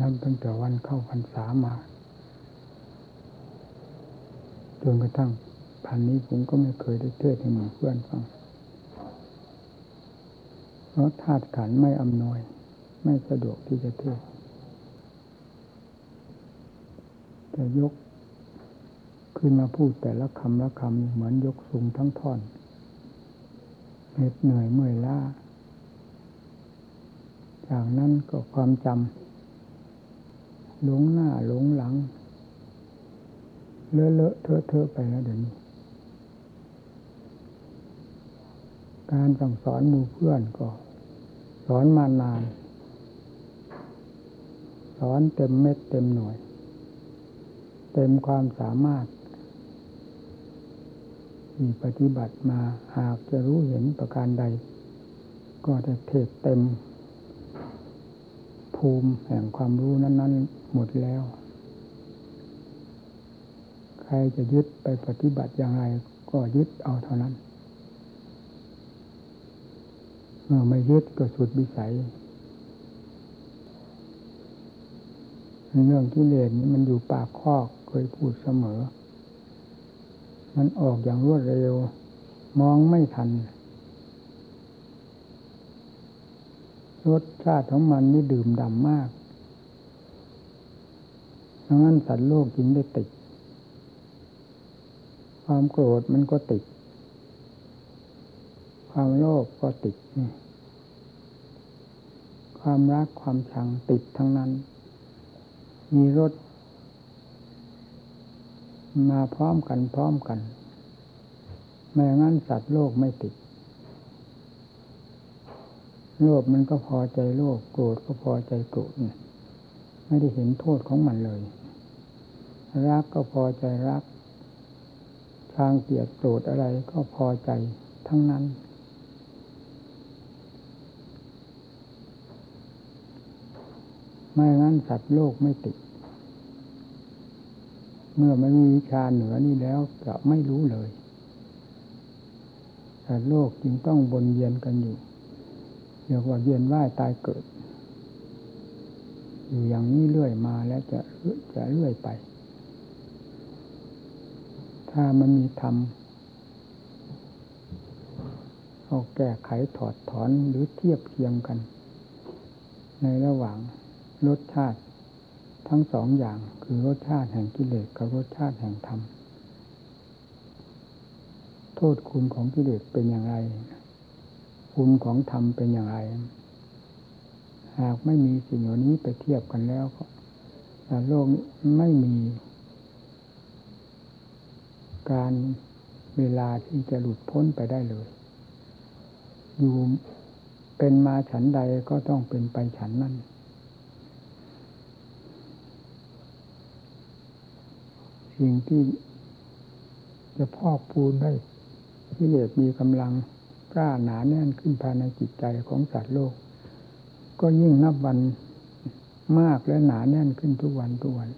นับตั้งแต่วันเข้าพรรษามาจนกระทั่งพันนี้ผมก็ไม่เคยได้เทศให้หมู่เพื่อนฟัง เพราะธาตุขันไม่อำนวย ไม่สะดวกที่จะเทศแต่ยกขึ้นมาพูดแต่ละคำละคำเหมือนยกสูงทั้งท่อนเหน็ดเหนื่อยเมื่อยล้า จากนั้นก็ความจำ หลงหน้าหลงหลัง เลอะเลอะเทอะเทอะไปแล้วเดี๋ยวนี้ การสั่งสอนมูเพื่อนก็ สอนมานาน สอนเต็มเม็ดเต็มหน่วย เต็มความสามารถที่ปฏิบัติมาหากจะรู้เห็นประการใด ก็จะเทศเต็ม ภูมิแห่งความรู้นั้น ๆ หมดแล้ว ใครจะยึดไปปฏิบัติอย่างไร ก็ยึดเอาเท่านั้นเมื่อไม่ยึดก็สุดวิสัยเรื่องที่เลนนี้มันอยู่ปากคอกเคยพูดเสมอ มันออกอย่างรวดเร็ว มองไม่ทันรสชาติของมันนี่ดื่มดำมาก ดังนั้นสัตว์โลกจึงได้ติด ความโกรธมันก็ติด ความโลภก็ติด ความรักความชังติดทั้งนั้น มีรสมาพร้อมกันพร้อมกัน แม้งั้นสัตว์โลกไม่ติดโลภมันก็พอใจโลภโกรธก็พอใจโกรธนี่ ไม่ได้เห็นโทษของมันเลย รักก็พอใจรัก ทางเกลียดโกรธอะไรก็พอใจทั้งนั้น ไม่งั้นสัตว์โลกไม่ติด เมื่อไม่มีวิชาเหนือนี่แล้วจะไม่รู้เลยสัตว์โลกจึงต้องบนเยียนกันอยู่เรียกว่าเวียนว่ายตายเกิด อยู่อย่างนี้เรื่อยมาแล้วจะจะเรื่อยไป ถ้ามันมีธรรมเอาแก้ไขถอดถอนหรือเทียบเคียงกัน ในระหว่างรสชาติทั้งสองอย่างคือรสชาติแห่งกิเลสกับรสชาติแห่งธรรม โทษคุณของกิเลสเป็นอย่างไร คุณของธรรมเป็นอย่างไร หากไม่มีสิ่งเหล่านี้ไปเทียบกันแล้วก็โลกไม่มีการเวลาที่จะหลุดพ้นไปได้เลย อยู่เป็นมาฉันใดก็ต้องเป็นไปฉันนั่นสิ่งที่จะพอกพูนได้ที่เลสมีกำลังกล้าหนาแน่นขึ้นภายในจิตใจของสัตว์โลก ก็ยิ่งนับวันมากและหนาแน่นขึ้นทุกวันทุกวัน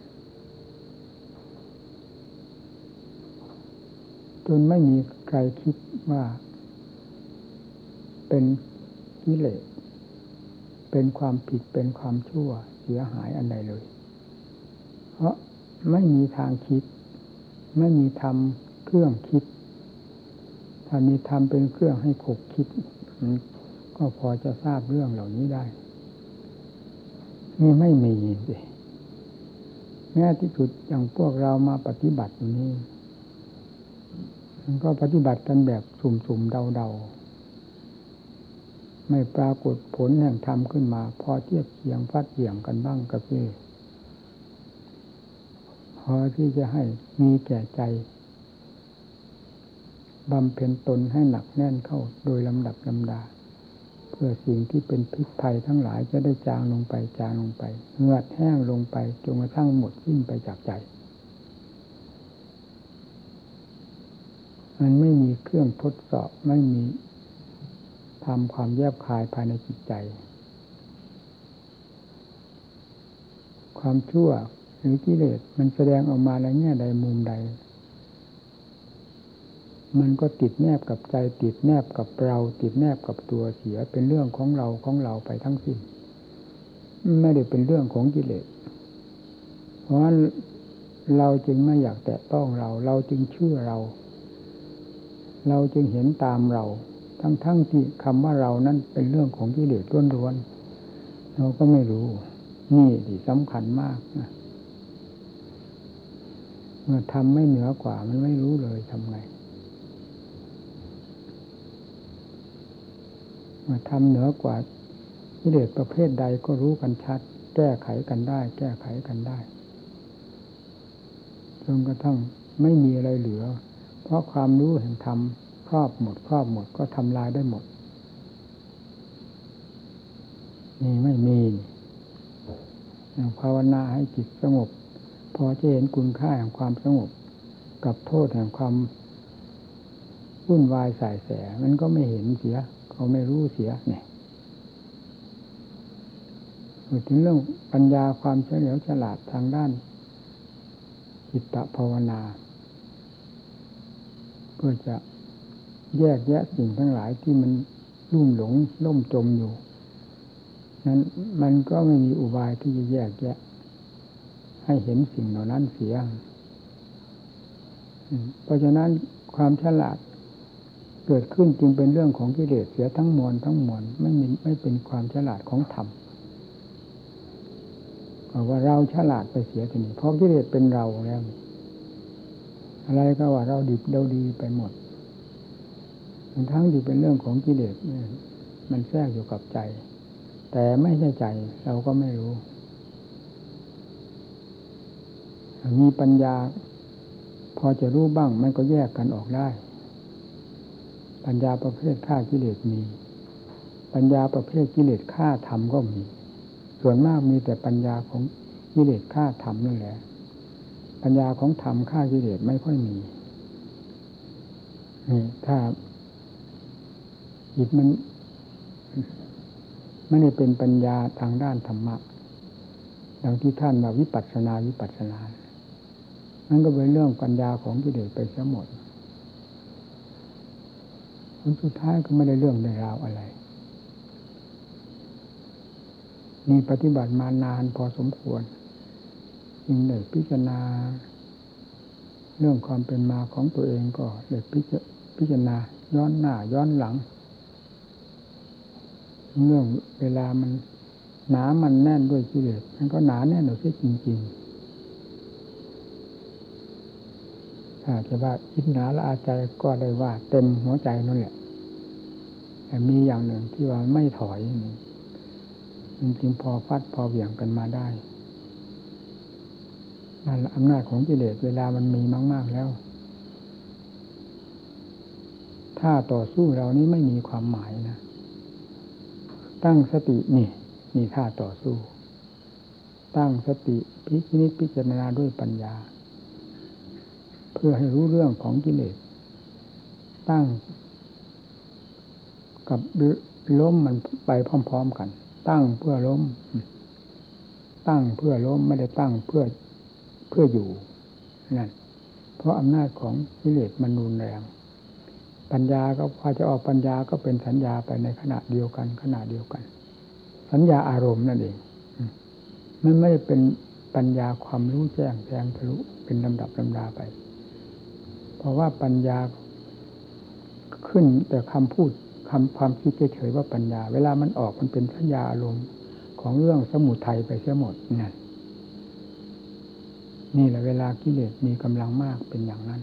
จนไม่มีใครคิดว่า เป็นกิเลสเป็นความผิดเป็นความชั่วเสียหายอันใดเลย เพราะไม่มีทางคิด ไม่มีทำเครื่องคิด ถ้ามีทำเป็นเครื่องให้ขบคิด ก็พอจะทราบเรื่องเหล่านี้ได้ นี่ไม่มีสิแม้ที่สุดอย่างพวกเรามาปฏิบัติอย่างนี้มันก็ปฏิบัติกันแบบสุ่มๆเดาๆ ไม่ปรากฏผลแห่งธรรมขึ้นมา พอเทียบเคียงฟัดเหี่ยงกันบ้างกับนี่พอที่จะให้มีแก่ใจบำเพ็ญตนให้หนักแน่นเข้าโดยลำดับลำดา เพื่อสิ่งที่เป็นพิษภัยทั้งหลายจะได้จางลงไปจางลงไปเงือดแห้งลงไปจนกระทั่งหมดสิ้นไปจากใจ มันไม่มีเครื่องทดสอบไม่มีทำความแยบคายภายในจิตใจ ความชั่วหรือกิเลสมันแสดงออกมาในแง่ใดมุมใด มันก็ติดแนบกับใจติดแนบกับเราติดแนบกับตัวเสียเป็นเรื่องของเราของเราไปทั้งสิ้น ไม่ได้เป็นเรื่องของกิเลส เพราะฉะนั้นเราจึงไม่อยากแตะต้องเรา เราจึงเชื่อเรา เราจึงเห็นตามเรา ทั้งๆทที่คำว่าเรานั้นเป็นเรื่องของกิเลสล้วนๆเราก็ไม่รู้ นี่ที่สำคัญมากนะเมื่อทำไม่เหนือกว่ามันไม่รู้เลยทำไงเมื่อ ทำเหนือกว่ากิเลสประเภทใดก็รู้กันชัด แก้ไขกันได้ แก้ไขกันได้จนกระทั่งไม่มีอะไรเหลือ เพราะความรู้แห่งธรรมครอบหมด ครอบหมดก็ทำลายได้หมด นี่ไม่มีภาวนาให้จิตสงบ พอจะเห็นคุณค่าแห่งความสงบ กับโทษแห่งความวุ่นวายสายแส มันก็ไม่เห็นเสีย เขาไม่รู้เสียเนี่ยถึงเรื่องปัญญาความเฉลียวฉลาดทางด้านจิตตภาวนา เพื่อจะแยกแยะสิ่งทั้งหลายที่มันลุ่มหลงล่มจมอยู่ นั้นมันก็ไม่มีอุบายที่จะแยกแยะ ให้เห็นสิ่งเหล่านั้นเสีย เพราะฉะนั้นความฉลาด เกิดขึ้นจึงเป็นเรื่องของกิเลสเสียทั้งมวลทั้งมวลไม่มีไม่เป็นความฉลาดของธรรมว่าเราฉลาดไปเสียทีนี้เพราะกิเลสเป็นเราแล้วอะไรก็ว่าเราดีเราดีไปหมดทั้งที่เป็นเรื่องของกิเลสมันแทรกอยู่กับใจ แต่ไม่ใช่ใจเราก็ไม่รู้ มีปัญญา พอจะรู้บ้างมันก็แยกกันออกได้ ปัญญาประเภทฆ่ากิเลสมี ปัญญาประเภทกิเลสฆ่าธรรมก็มี ส่วนมากมีแต่ปัญญาของกิเลสฆ่าธรรมนั่นแหละ ปัญญาของธรรมฆ่ากิเลสไม่ค่อยมีนี่ถ้าจิตมันไม่ได้เป็นปัญญาทางด้านธรรมะดังที่ท่านมาวิปัสสนาวิปัสสนานั่นก็เป็นเรื่องปัญญาของกิเลสไปเสียหมด ผลสุดท้ายก็ไม่ได้เรื่องในราวอะไรมีปฏิบัติมานานพอสมควรจึงได้พิจารณา เรื่องความเป็นมาของตัวเองก็ได้พิจารณาย้อนหน้าย้อนหลัง เรื่องเวลามันหนามันแน่นด้วยกิเลสมันก็หนาแน่นด้วยจริง ๆ ถ้าจจะว่าคิดหนาละอาใจก็ได้ว่าเต็มหัวใจนั่นแหละแต่มีอย่างหนึ่งที่ว่าไม่ถอยนี่จริงๆพอฟัดพอเหวี่ยงกันมาได้นั่นอำนาจของกิเลสเวลามันมีมาก ๆแล้ว ถ้าต่อสู้เรานี้ไม่มีความหมายนะ ตั้งสตินี่นี่ท่าต่อสู้ ตั้งสติพิจิตพิจารณาด้วยปัญญา เพื่อให้รู้เรื่องของกิเลสตั้ง กับล้มมันไปพร้อมๆกัน ตั้งเพื่อล้ม ตั้งเพื่อล้มไม่ได้ตั้งเพื่อเพื่ออยู่นั่นเพราะอำนาจของกิเลสมันรุนแรง ปัญญาก็พอจะออกปัญญาก็เป็นสัญญาไปในขณะเดียวกันขณะเดียวกัน สัญญาอารมณ์นั่นเองมันไม่ได้เป็นปัญญาความรู้แจ้งแทงทะลุเป็นลำดับลำดาไป ราะว่าปัญญาขึ้นแต่คำพูดคำความคิดเฉยๆว่าปัญญา เวลามันออกมันเป็นสัญญาอารมณ์ของเรื่องสมุทัยไปเสียหมดนี่นี่แหละเวลากิเลสมีกำลังมากเป็นอย่างนั้น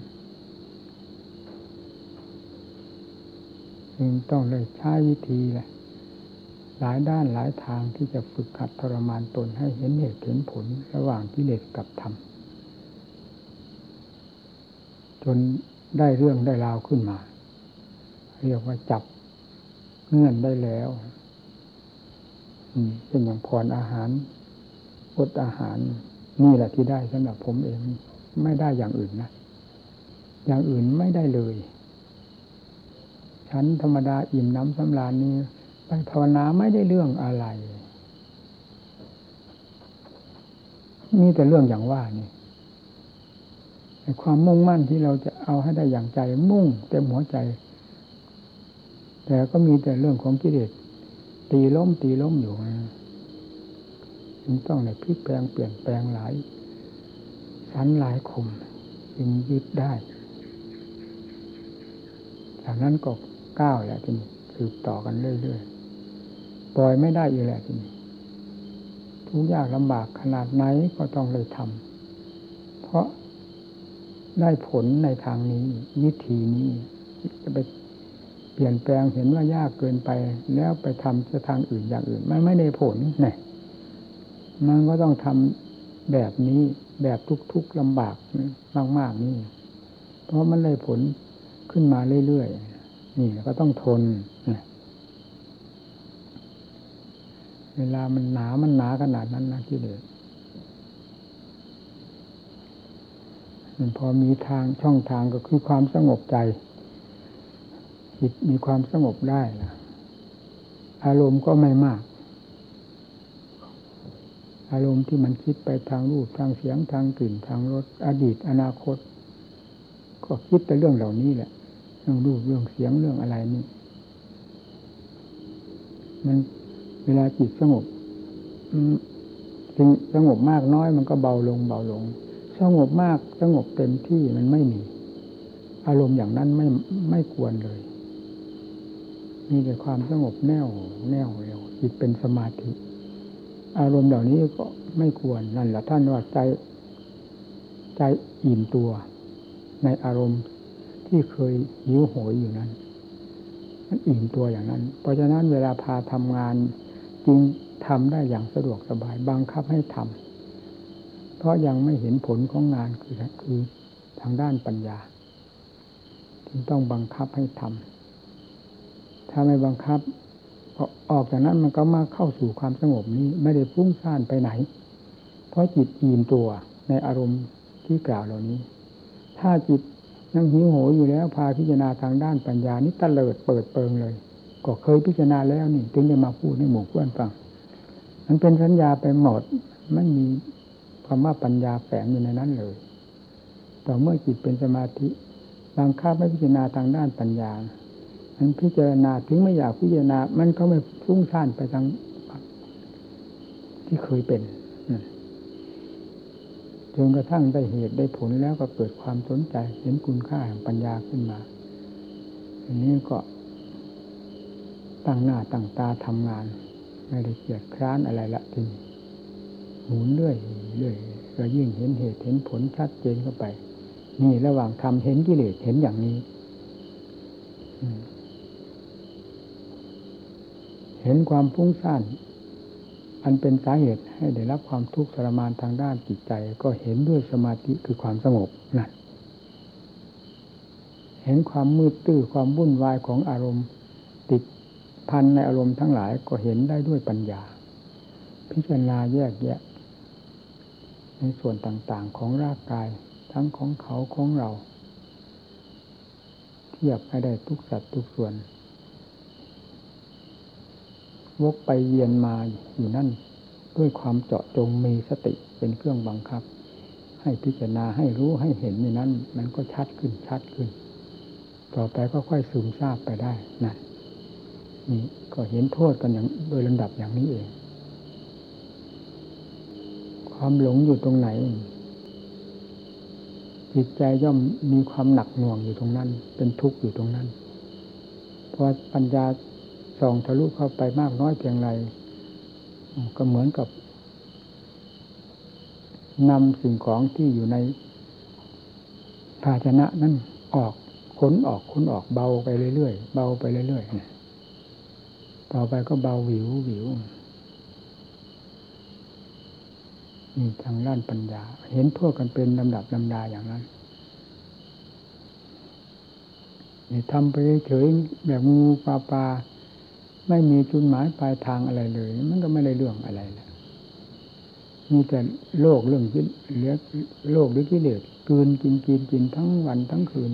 จึงต้องเลยใช้วิธีแหละหลายด้านหลายทางที่จะฝึกขัดทรมานตนให้เห็นเหตุเห็นผลระหว่างกิเลสกับธรรม จนได้เรื่องได้ราวขึ้นมา เรียกว่าจับเงื่อนได้แล้วเป็นอย่างพรอาหารอดอาหารนี่แหละที่ได้สำหรับผมเอง ไม่ได้อย่างอื่นนะ อย่างอื่นไม่ได้เลยฉันธรรมดาอิ่มน้ำสำราญนี้ไปภาวนาไม่ได้เรื่องอะไร นี่แต่เรื่องอย่างว่านี่ ความมุ่งมั่นที่เราจะเอาให้ได้อย่างใจมุ่งเต็มหัวใจ แต่ก็มีแต่เรื่องของกิเลสตีล้มตีล้มอยู่นะจึงต้องในพลิกแปลงเปลี่ยนแปลงหลายสันหลายคมจึงยึดได้จากนั้นก็ก้าวแหละทีนี้สืบต่อกันเรื่อยๆปล่อยไม่ได้อีกแหละทีนี้ทุกยากลำบากขนาดไหนก็ต้องเลยทำเพราะ ได้ผลในทางนี้วิธีนี้จะไปเปลี่ยนแปลงเห็นว่ายากเกินไป แล้วไปทำจะทางอื่นอย่างอื่น มันไม่ได้ผลนี่มันก็ต้องทำแบบนี้แบบทุกๆลำบากมาก ๆนี่ เพราะมันได้ผลขึ้นมาเรื่อยๆนี่ก็ต้องทนเวลามันหนามันหนาขนาดนั้นนะที่เด็มัน พอมีทางช่องทางก็คือความสงบใจจิตมีความสงบได้นะอารมณ์ก็ไม่มาก อารมณ์ที่มันคิดไปทางรูปทางเสียงทางกลิ่นทางรสอดีตอนาคต ก็คิดแต่เรื่องเหล่านี้แหละเรื่องรูปเรื่องเสียงเรื่องอะไรนี่มันเวลาจิตสงบสิ่งสงบมากน้อยมันก็เบาลงเบาลง สงบมากสงบเต็มที่มันไม่มี อารมณ์อย่างนั้นไม่ไม่ควรเลยมีแต่ความสงบแน่วแน่วเร็วจิตเป็นสมาธิ อารมณ์เหล่านี้ก็ไม่ควรนั่นแหละท่านว่าใจ ใจอิ่มตัว ในอารมณ์ที่เคยหิวโหยอยู่นั้น มันอิ่มตัวอย่างนั้น เพราะฉะนั้นเวลาพาทำงานจึงทำได้อย่างสะดวกสบายบังคับให้ทำ เพราะยังไม่เห็นผลของงานคือคือทางด้านปัญญาจึงต้องบังคับให้ทำถ้าไม่บังคับออกจากนั้นมันก็มาเข้าสู่ความสงบนี้ไม่ได้พุ่งซ่านไปไหน เพราะจิตอิ่มตัวในอารมณ์ที่กล่าวเหล่านี้ ถ้าจิตยังหิวโหยอยู่แล้วพาพิจารณาทางด้านปัญญานี้ตะเลิดเปิดเปิงเลย ก็เคยพิจารณาแล้วนี่ถึงได้มาพูดให้หมู่เพื่อนฟัง มันเป็นสัญญาไปหมดไม่มี คำว่าปัญญาแฝงอยู่ในนั้นเลย ต่อเมื่อจิตเป็นสมาธิบางคราไม่พิจารณาทางด้านปัญญามันพิจารณาถึงไม่อยากพิจารณา มันก็ไม่ฟุ้งซ่านไปทางที่เคยเป็นจนกระทั่งได้เหตุได้ผลแล้วก็เกิดความสนใจ เห็นคุณค่าแห่งปัญญาขึ้นมา อันนี้ก็ตั้งหน้าตั้งตาทำงาน ไม่ได้เกียดคร้านอะไรละทีหมุนเรื่อย เรื่อยก็ยิ่งเห็นเหตุเห็นผลชัดเจนเข้าไป นี่ระหว่างทำเห็นกิเลสเห็นอย่างนี้เห็นความฟุ้งซ่านอันเป็นสาเหตุให้ได้รับความทุกข์ทรมานทางด้านจิตใจ ก็เห็นด้วยสมาธิคือความสงบนั่นเห็นความมืดตื้อความวุ่นวายของอารมณ์ ติดพันในอารมณ์ทั้งหลายก็เห็นได้ด้วยปัญญา พิจารณาแยกแยะ ในส่วนต่างๆของร่างกายทั้งของเขาของเรา เทียบให้ได้ทุกสัตว์ทุกส่วน วกไปเยียนมาอยู่นั่น ด้วยความเจาะจงมีสติเป็นเครื่องบังคับ ให้พิจารณาให้รู้ให้เห็นในนั้น มันก็ชัดขึ้นชัดขึ้น ต่อไปก็ค่อยซึมซาบไปได้นั่นนี่ก็เห็นโทษกันอย่างโดยลำดับอย่างนี้เอง ความหลงอยู่ตรงไหน จิตใจย่อมมีความหนักหน่วงอยู่ตรงนั้น เป็นทุกข์อยู่ตรงนั้นพอปัญญาส่องทะลุเข้าไปมากน้อยเพียงไรก็เหมือนกับนำสิ่งของที่อยู่ในภาชนะนั้นออกขนออกขนออกเบาไปเรื่อยๆเบาไปเรื่อยๆต่อไปก็เบาหวิวหวิว นี่ทางด้านปัญญา เห็นทั่วกันเป็นลำดับลำดาอย่างนั้นนี่ทำไปเฉยแบบงูๆปลาๆไม่มีจุดหมายปลายทางอะไรเลย มันก็ไม่ได้เรื่องอะไรแหละมีแต่โลกเรื่องกิเลือโลกหรือกิเลสกินกินกินกินทั้งวันทั้งคืน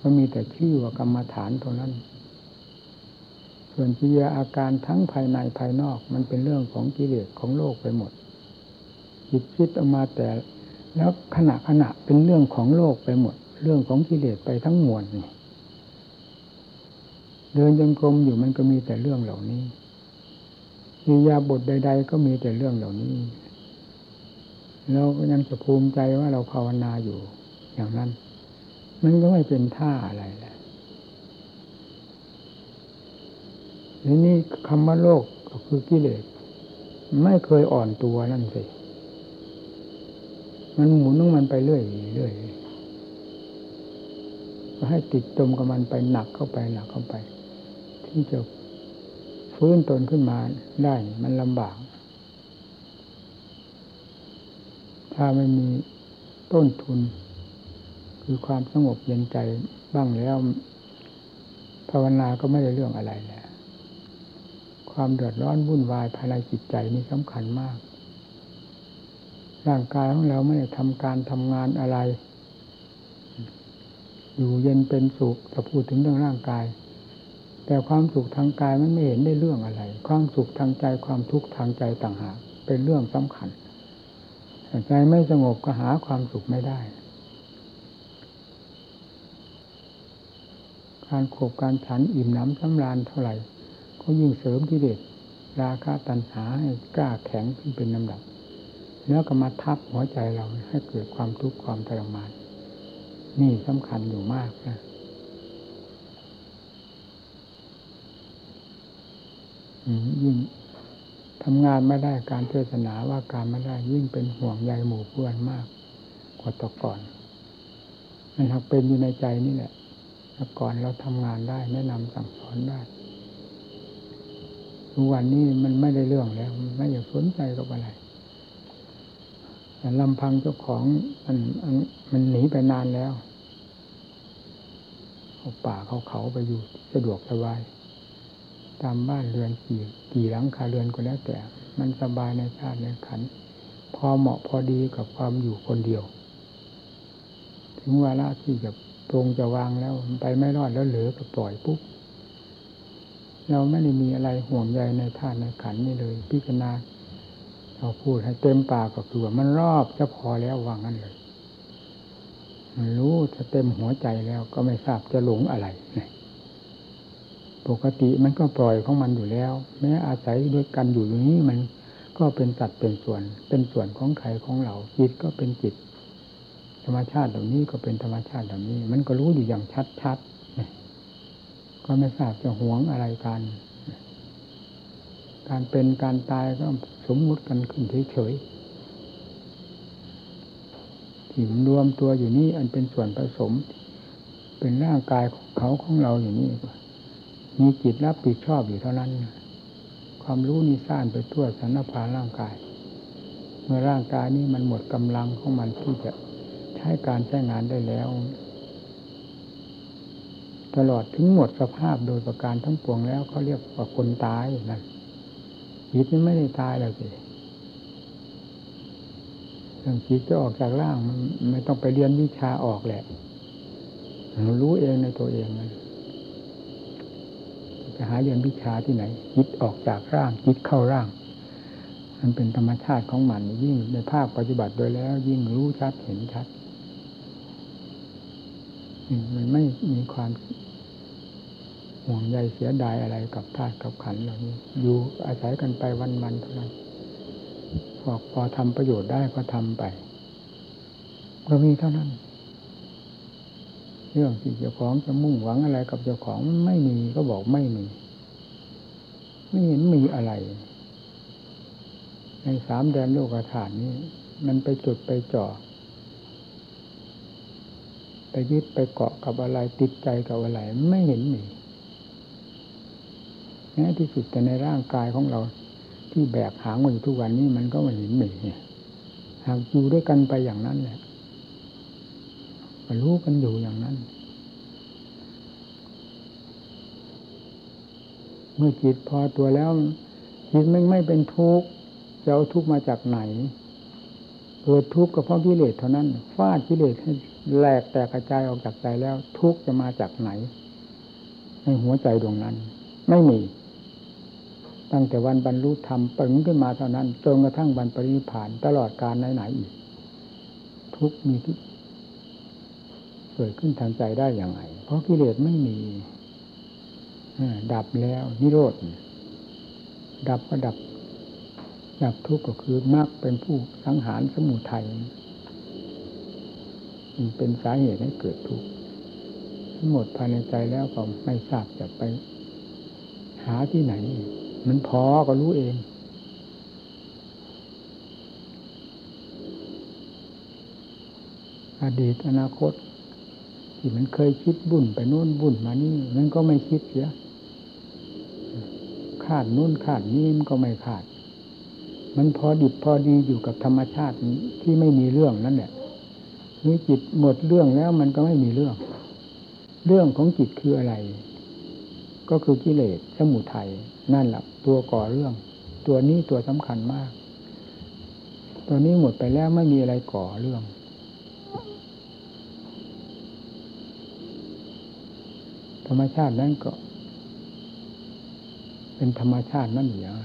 ก็มีแต่ชื่อว่ากรรมฐานเท่านั้น ส่วนกิริยาอาการทั้งภายในภายนอก มันเป็นเรื่องของกิเลสของโลกไปหมด จิตคิดออกมาแต่ แล้วขณะขณะเป็นเรื่องของโลกไปหมด เรื่องของกิเลสไปทั้งมวลนี่เดินจงกรมอยู่มันก็มีแต่เรื่องเหล่านี้อิยาบทใด ๆ ก็มีแต่เรื่องเหล่านี้เราก็ยังจะภูมิใจว่าเราภาวนาอยู่ อย่างนั้น มันก็ไม่เป็นท่าอะไรแหละทีนี้คำว่าโลกก็คือกิเลสไม่เคยอ่อนตัวนั่นสิ มันหมุนของมันไปเรื่อยเรื่อยก็ให้ติดจมกับมันไปหนักเข้าไปหนักเข้าไป ที่จะฟื้นตนขึ้นมาได้มันลำบาก ถ้าไม่มีต้นทุน คือความสงบเย็นใจบ้างแล้ว ภาวนาก็ไม่ได้เรื่องอะไรแล้วความเดือดร้อนวุ่นวายภายในจิตใจนี่สำคัญมาก ร่างกายของเราไม่ได้ทำการทำงานอะไร อยู่เย็นเป็นสุขถ้าพูดถึงเรื่องร่างกาย แต่ความสุขทางกายมันไม่เห็นได้เรื่องอะไร ความสุขทางใจความทุกข์ทางใจต่างหากเป็นเรื่องสำคัญใจไม่สงบก็หาความสุขไม่ได้ การขบการฉันอิ่มน้ำสำราญเท่าไหร่ ก็ยิ่งเสริมกิเลสราคะตัณหาให้กล้าแข็งขึ้นเป็นลำดับ แล้วก็มาทับหัวใจเราให้เกิดความทุกข์ความทรมาน นี่สำคัญอยู่มากนะยิ่งทำงานไม่ได้การเทศนาว่าการไม่ได้ยิ่งเป็นห่วงใยหมู่เพื่อนมาก กว่าต่อก่อน มันหักเป็นอยู่ในใจนี่แหละแต่ก่อนเราทำงานได้แนะนำสั่งสอนได้ทุกวันนี้มันไม่ได้เรื่องแล้ว ไม่อยากสนใจกับอะไร แต่ลำพังเจ้าของมันมันหนีไปนานแล้วเขาป่าเขาเขาไปอยู่สะดวกสบาย ตามบ้านเรือนกี่กี่หลังคาเรือนก็แล้วแต่ มันสบายในชาติในขัน พอเหมาะพอดีกับความอยู่คนเดียว ถึงเวลาที่จะตรงจะวางแล้วไปไม่รอดแล้วเหลือก็ปล่อยปุ๊บเราไม่ได้มีอะไรห่วงใยในธาตุในขันนี่เลย พิจารณา เราพูดให้เต็มปากก็คือว่ามันรอบจะพอแล้ววางนั้นเลย มันรู้จะเต็มหัวใจแล้วก็ไม่ทราบจะหลงอะไรปกติมันก็ปล่อยของมันอยู่แล้ว แม้อาศัยด้วยกันอยู่อย่างนี้มันก็เป็นสัดเป็นส่วน เป็นส่วนของใครของเราจิตก็เป็นจิต ธรรมชาติเหล่านี้ก็เป็นธรรมชาติเหล่านี้ มันก็รู้อยู่อย่างชัดๆก็ไม่ทราบจะหวงอะไรกัน การเป็นการตายก็สมมุติกันขึ้นเฉยๆที่รวมตัวอยู่นี่อันเป็นส่วนผสม เป็นร่างกายของเขาของเราอยู่นี้มีจิตรับผิดชอบอยู่เท่านั้น ความรู้นี่สร้างไปทั่วสารพาร่างกาย เมื่อร่างกายนี้มันหมดกำลังของมันที่จะใช้การใช้งานได้แล้ว ตลอดถึงหมดสภาพโดยประการทั้งปวงแล้วเขาเรียกว่าคนตายนั่น จิตนี่ไม่ได้ตายแล้วสิเรื่องจิตจะออกจากร่างมันไม่ต้องไปเรียนวิชาออกแหละรู้เองในตัวเองมันจะหาเรียนวิชาที่ไหนจิตออกจากร่างจิตเข้าร่าง มันเป็นธรรมชาติของมันยิ่งในภาคปฏิบัติโดยแล้ว ยิ่งรู้ชัดเห็นชัดมันไม่มีความ ห่วงใยเสียดายอะไรกับธาตุกับขันเหล่านี้อยู่อาศัยกันไปวันมันเท่านั้นพอพอทำประโยชน์ได้ก็ทำไป ก็มีเท่านั้น เรื่องที่เจ้าของจะมุ่งหวังอะไรกับเจ้าของไม่มีก็บอกไม่มี ไม่เห็นมีอะไร ในสามแดนโลกฐานนี้ มันไปจุดไปจ่อไปยึดไปเกาะกับอะไรติดใจกับอะไรไม่เห็นมี แม้ที่สุดแต่ในร่างกายของเรา ที่แบกหางอยู่ทุกวันนี้มันก็ไม่เห็นมีหากอยู่ด้วยกันไปอย่างนั้นแหละรู้กันอยู่อย่างนั้น เมื่อจิตพอตัวแล้วจิตไม่ไม่เป็นทุกข์จะเอาทุกข์มาจากไหนเกิดทุกข์ก็เพราะกิเลสเท่านั้นฟาดกิเลสให้แหลกแตกกระจายออกจากใจแล้ว ทุกข์จะมาจากไหน ในหัวใจดวงนั้น ไม่มี ตั้งแต่วันบรรลุธรรมปึงขึ้นมาเท่านั้นจนกระทั่งบรรปริผ่านตลอดการไหนๆอีก ทุกมีที่เกิดขึ้นทางใจได้อย่างไรเพราะกิเลสไม่มีดับแล้ว นิโรธดับก็ดับ ดับทุกข์ก็คือมรรคเป็นผู้สังหารสมุทัยมันเป็นสาเหตุให้เกิดทุกข์ทั้งหมดภายในใจแล้วก็ไม่ทราบจะไปหาที่ไหน มันพอก็รู้เอง อดีตอนาคต ที่มันเคยคิดบุ่นไปโน่นบุ่นมานี่มันก็ไม่คิดเสียคาดนู่นคาดนี่มันก็ไม่คาด มันพอดิบพอดีอยู่กับธรรมชาติที่ไม่มีเรื่องนั่นแหละนี่จิตหมดเรื่องแล้วมันก็ไม่มีเรื่อง เรื่องของจิตคืออะไร ก็คือกิเลสสมุทัยนั่นแหละตัวก่อเรื่อง ตัวนี้ตัวสำคัญมาก ตัวนี้หมดไปแล้วไม่มีอะไรก่อเรื่อง ธรรมชาตินั้นก็ เป็นธรรมชาตินั่นอยู่อย่าง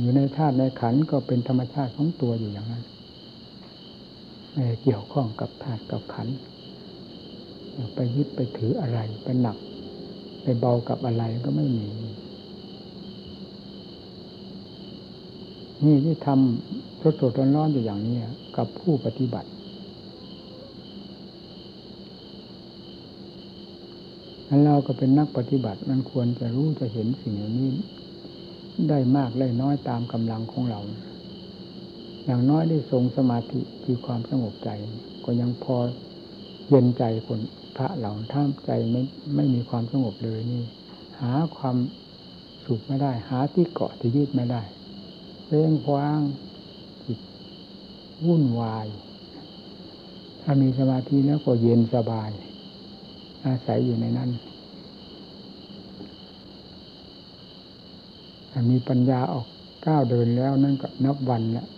อยู่ในธาตุในขันก็เป็นธรรมชาติของตัวอยู่อย่างนั้นไม่เกี่ยวข้องกับธาตุกับขันไปยึดไปถืออะไรไปหนัก ไปเบากับอะไรก็ไม่มี นี่ที่ทำสดสดร้อนๆอยู่อย่างนี้กับผู้ปฏิบัติ แล้วเราก็เป็นนักปฏิบัติมันควรจะรู้จะเห็นสิ่งเหล่านี้ ได้มากได้น้อยตามกำลังของเรา อย่างน้อยได้ทรงสมาธิคือความสงบใจ ก็ยังพอเย็นใจคน พระเหล่าท่ามใจไม่ไม่มีความสงบเลยนี่ หาความสุขไม่ได้ หาที่เกาะที่ยึดไม่ได้เร่งคว้างจิตวุ่นวาย ถ้ามีสมาธิแล้วก็เย็นสบาย อาศัยอยู่ในนั้นถ้ามีปัญญาออกก้าวเดินแล้วนั่นก็นับวันแล้ว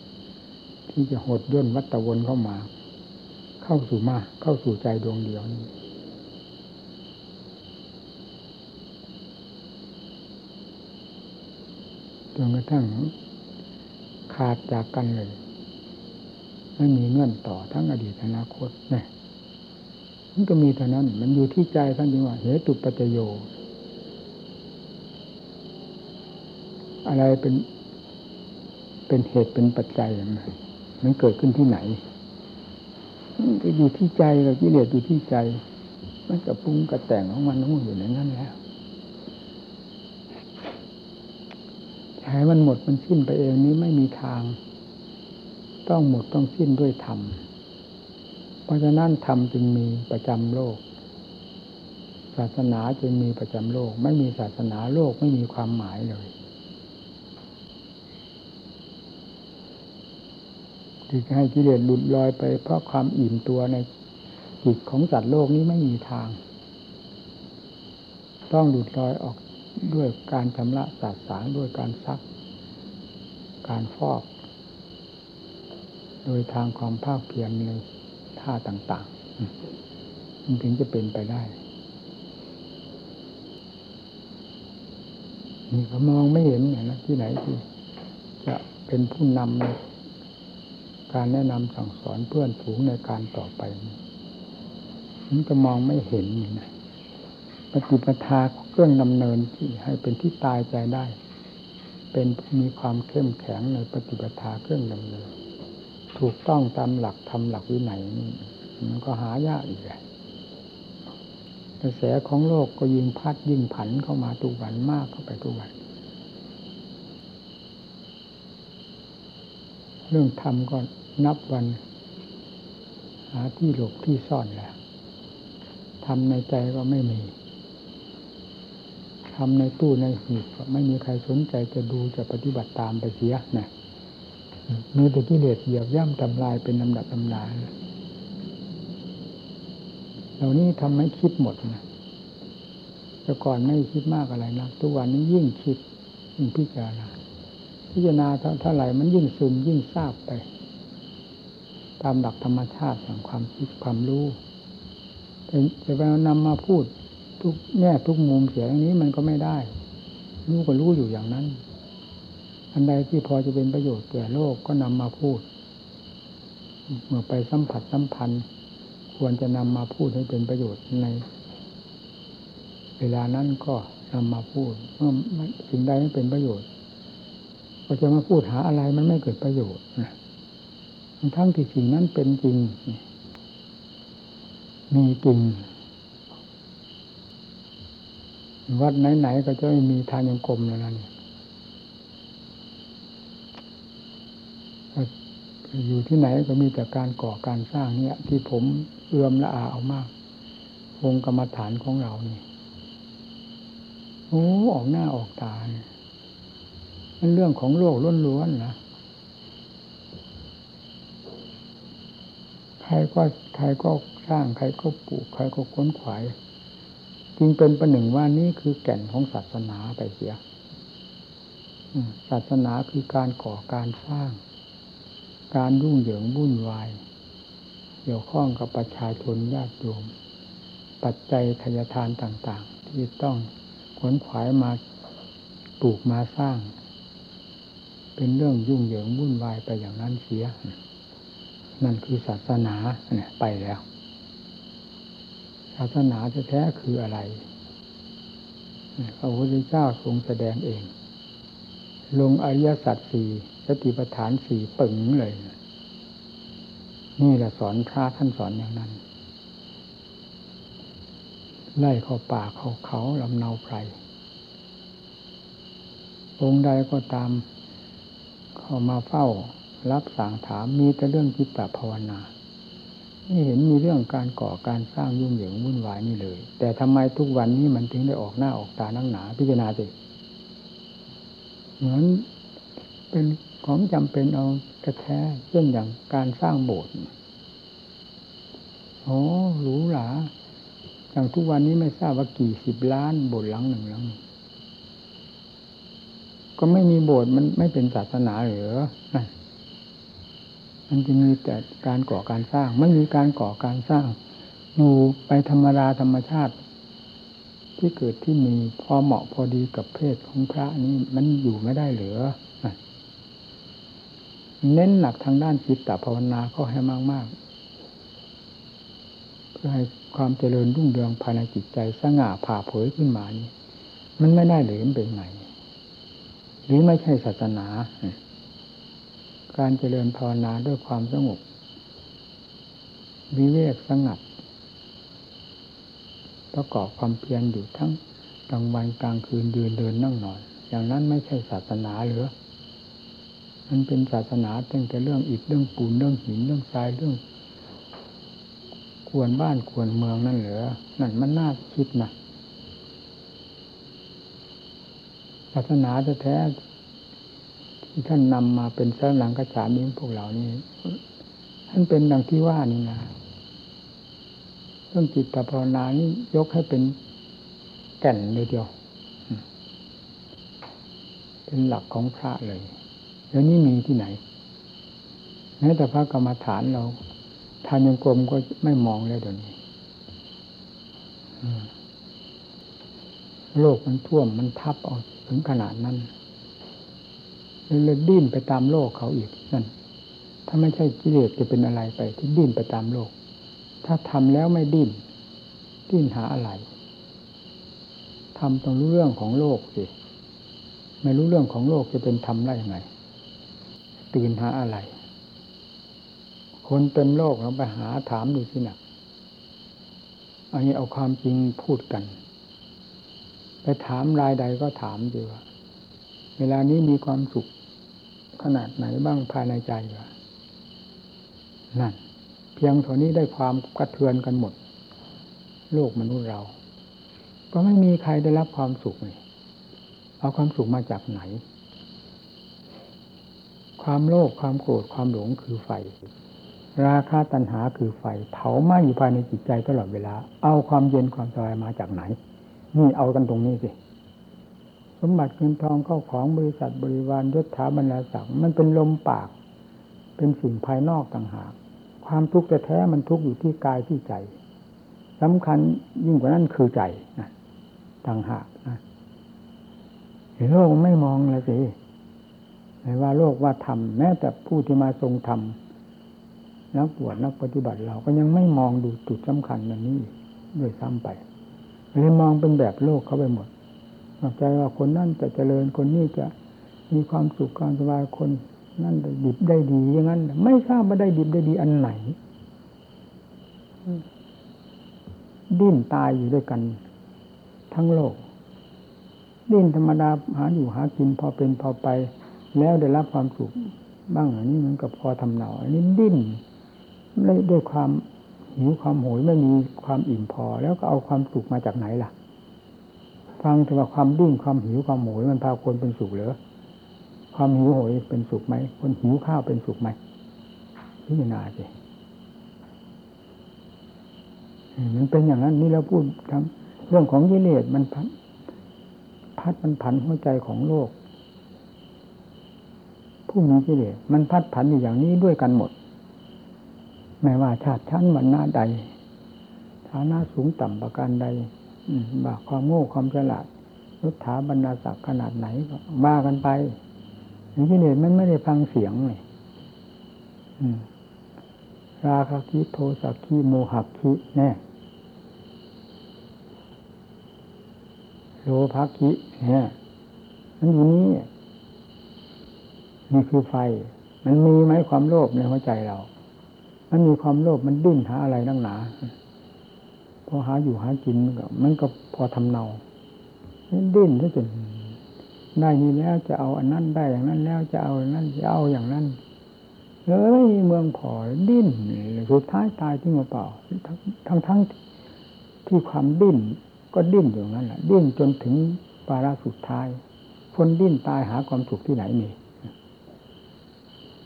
ที่จะหดย่นวัตวนเข้ามา เข้าสู่มาเข้าสู่ใจดวงเดียวนี้จนกระทั่งขาดจากกันเลย ไม่มีเงื่อนต่อทั้งอดีตอนาคตนี่มันก็มีเท่านั้น มันอยู่ที่ใจท่านจริงว่าเหตุปัจโย อะไรเป็นเป็นเหตุเป็นปัจจัยมันเกิดขึ้นที่ไหน ก็อยู่ที่ใจกับกิเลสอยู่ที่ใจ มันกระปรุงกระแต่งของมันทั้งหมดอยู่ในนั้นแล้วให้มันหมดมันสิ้นไปเองนี้ไม่มีทาง ต้องหมดต้องสิ้นด้วยธรรมเพราะฉะนั้นธรรมจึงมีประจำโลก ศาสนาจึงมีประจำโลก ไม่มีศาสนาโลกไม่มีความหมายเลย ที่จะให้กิเลสหลุดลอยไปเพราะความอิ่มตัวในจิตของสัตว์โลกนี้ไม่มีทาง ต้องหลุดลอยออกด้วยการชำระสาสางด้วยการซัก การฟอก โดยทางความภาคเพียรในท่าต่างๆมันถึงจะเป็นไปได้นี่ก็มองไม่เห็นเนี่ยนะที่ไหนที่จะเป็นผู้นำใน การแนะนำสั่งสอนเพื่อนฝูงในการต่อไปมันก็มองไม่เห็นนี่นะปฏิปทาเครื่องดำเนินที่ให้เป็นที่ตายใจได้ เป็นมีความเข้มแข็งในปฏิปทาเครื่องดำเนิน ถูกต้องตามหลักทำหลักวินัยนี่มันก็หายากอีกแหละกระแสของโลกก็ยิ่งพัดยิ่งผันเข้ามาทุกวันมากเข้าไปทุกวัน เรื่องธรรมก็ นับวันหาที่หลบที่ซ่อนแล้วทำในใจก็ไม่มีทำในตู้ในหีบไม่มีใครสนใจจะดูจะปฏิบัติตามไปเสียนะมีแต่กิเลสเหยียบย่ำทำลายเป็นลำดับลำดาเหล่านี้ทำให้คิดหมดนะแต่ก่อนไม่คิดมากอะไรนะทุกวันนี้ยิ่งคิดยิ่งพิจารณาพิจารณาเท่าไหร่มันยิ่งซึมยิ่งทราบไป ตามหลักธรรมชาติของความคิดความรู้แต่ไปนำมาพูดทุกแง่ทุกมุมเสียอย่างนี้มันก็ไม่ได้รู้ก็รู้อยู่อย่างนั้น อันใดที่พอจะเป็นประโยชน์แก่โลกก็นำมาพูด เมื่อไปสัมผัสสัมพันธ์ ควรจะนำมาพูดให้เป็นประโยชน์ใน เวลานั้นก็นำมาพูดเมื่อสิ่งใดไม่เป็นประโยชน์ ก็จะมาพูดหาอะไรมันไม่เกิดประโยชน์นะ ทั้งที่สิ่งนั้นเป็นจริง มีจริง วัดไหนๆก็จะไม่มีทานยังกรมแล้วนั่นอยู่ที่ไหนก็มีแต่การก่อการสร้างเนี่ย ที่ผมเอื้อมละอาเอามากวงกรรมฐานของเรานี่โอ้ออกหน้าออกตาเนี่ยมันเรื่องของโลกล้วนๆนะใค รก็ใครก็สร้างใครก็ปลูกใครก็ค้นขวายจึงเป็นประหนึ่งว่านี่คือแก่นของศาสนาไปเสียศาสนาคือการก่อการสร้าง การรุ่งเหยิงวุ่นวายเกี่ยวข้องกับประชาชนญาติโยม ปัจจัยทายทานต่างๆ ที่ต้องขนขวายมาปลูกมาสร้าง เป็นเรื่องยุ่งเหยิงวุ่นวายไปอย่างนั้นเสีย นั่นคือศาสนาเนี่ยไปแล้ว ศาสนาแท้ๆคืออะไรพระพุทธเจ้าทรงแสดงเอง ลงอริยสัจสี่สติปัฏฐานสี่ปึงเลย นี่แหละสอนพระท่านสอนอย่างนั้น ไล่เข้าป่าเข้าเขาลำเนาไพรองค์ใดก็ตามเข้ามาเฝ้า รับสั่งถามมีแต่เรื่องจิตตภาวนาไม่เห็นมีเรื่องการก่อการสร้างยุ่งเหยิงวุ่นวายนี่เลย แต่ทำไมทุกวันนี้มันถึงได้ออกหน้าออกตานักหนา พิจารณาสิเหมือนเป็นของจำเป็นเอากระแท้เช่นอย่างการสร้างโบสถ์โอ้หรูหราอย่างทุกวันนี้ไม่ทราบว่ากี่สิบล้านโบสถ์หลังหนึ่งหลังก็ไม่มีโบสถ์มันไม่เป็นศาสนาหรือ มันจะมีแต่การก่อการสร้าง ไม่มีการก่อการสร้าง อยู่ไปธรรมดาธรรมชาติ ที่เกิดที่มีพอเหมาะพอดีกับเพศของพระนี่มันอยู่ไม่ได้เหรือเน้นหนักทางด้านจิตตภาวนาก็ให้มากๆเพื่อให้ความเจริญรุ่งเรืองภายในจิตใจสง่าผ่าเผยขึ้นมานี่มันไม่ได้หรือมันเป็นไงหรือไม่ใช่ศาสนา การเจริญภาวนาด้วยความสงบ วิเวกสงัด ประกอบความเพียรอยู่ทั้งกลางวันกลางคืนยืนเดินนั่งนอน อย่างนั้นไม่ใช่ศาสนาหรือมันเป็นศาสนาตั้งแต่เรื่องอิฐเรื่องปูนเรื่องหินเรื่องทรายเรื่องควรบ้านควรเมืองนั่นเหรอนั่นมันน่าคิดนะศาสนาแท้ ที่ท่านนำมาเป็นสร้างหลังกระฉามิพวกเหล่านี้ท่านเป็นดังที่ว่านี่นะเรื่องจิตภาวนานี้ยกให้เป็นแก่นเลยเดียว เป็นหลักของพระเลยแล้วนี่มีที่ไหนแม้แต่พระกรรมฐานเราทานยังกรมก็ไม่มองเลยเดี๋ยวนี้โลกมันท่วมมันทับเอาถึงขนาดนั้น เลยดิ้นไปตามโลกเขาอีกนั่น ถ้าไม่ใช่กิเลสจะเป็นอะไรไป ที่ดิ้นไปตามโลก ถ้าทำแล้วไม่ดิ้น ดิ้นหาอะไรทำต้องรู้เรื่องของโลกสิไม่รู้เรื่องของโลกจะเป็นธรรมได้ยังไง ตื่นหาอะไร คนเต็มโลกเราไปหาถามดูสินะอันนี้เอาความจริงพูดกัน ไปถามรายใดก็ถามดีว่า วลานี้มีความสุขขนาดไหนบ้างภายในใจวะนั่น เพียงเท่านี้ได้ความกระเทือนกันหมด โลกมนุษย์เรา ก็ไม่มีใครได้รับความสุขเลยเอาความสุขมาจากไหน ความโลภความโกรธความหลงคือไฟ ราคาตัณหาคือไฟ เผาไหม้อยู่ภายในจิตใจตลอดเวลา เอาความเย็นความสบายมาจากไหน นี่เอากันตรงนี้สิ สมบัติเงินทองเข้าของบริษัทบริวารยศถาบรรดาศักดิ์มันเป็นลมปาก เป็นสิ่งภายนอกต่างหาก ความทุกข์แท้มันทุกข์อยู่ที่กายที่ใจสำคัญยิ่งกว่านั้นคือใจนะต่างหากนะโลกไม่มองเลยสิไม่ว่าโลกว่าธรรมแม้แต่ผู้ที่มาทรงธรรมนักบวชนักปฏิบัติเราก็ยังไม่มองดูจุดสำคัญอย่างนี้ด้วยซ้ำไปเลยมองเป็นแบบโลกเขาไปหมด ใจว่าคนนั่นจะเจริญคนนี้จะมีความสุขความสบายคน นั่นได้ดิบได้ดีอย่างนั้น ไม่ทราบว่าได้ดิบได้ดีอันไหนดิ้นตายอยู่ด้วยกัน ทั้งโลก ดิ้นธรรมดาหาอยู่หากินพอเป็นพอไป แล้วได้รับความสุขบ้างอันนี้มันก็พอทำเนาอันนี้ดิ้นด้วยความหิวความโหยไม่มีความอิ่มพอ แล้วก็เอาความสุขมาจากไหนล่ะ ฟังถึงว่าความดิ้นความหิวความโหยมันพาคนเป็นสุขหรือความหิวโหยเป็นสุขไหมคนหิวข้าวเป็นสุขไหมพิจารณาสิมันเป็นอย่างนั้นนี่เราพูดทำเรื่องของกิเลสมันพัดพัดมันผันหัวใจของโลก ผู้มีกิเลสมันพัดผันอยู่อย่างนี้ด้วยกันหมด ไม่ว่าชาติชั้นวันหน้าใดฐานะสูงต่ำประการใด บาความโง่ความฉลาดรุษฐาบรรดาศักดิ์ขนาดไหนก็ว่ากันไปอย่างที่เนี่ยมันไม่ได้ฟังเสียงเลยราคะคิโทสักขีโมหักคิแน่โลภคิเนี่ยมันอยู่นี่นี่คือไฟ มันมีไหมความโลภในหัวใจเรา มันมีความโลภมันดิ้นหาอะไรนั่งหนา อหาอยู่หากินมันก็พอทำเนาดิ้นที่จนได้นี้แล้วจะเอาอันนั้นได้อย่างนั้นแล้วจะเอาอันนั้นจะเอาอย่างนั้นเอ้ยเมืองพอดิ้นสุดท้ายตายที่มาเปล่าทั้งทั้งที่ความดิ้นก็ดิ้นอยู่นั้นแหละดิ้นจนถึงปาระสุดท้าย คนดิ้นตายหาความสุขที่ไหนมี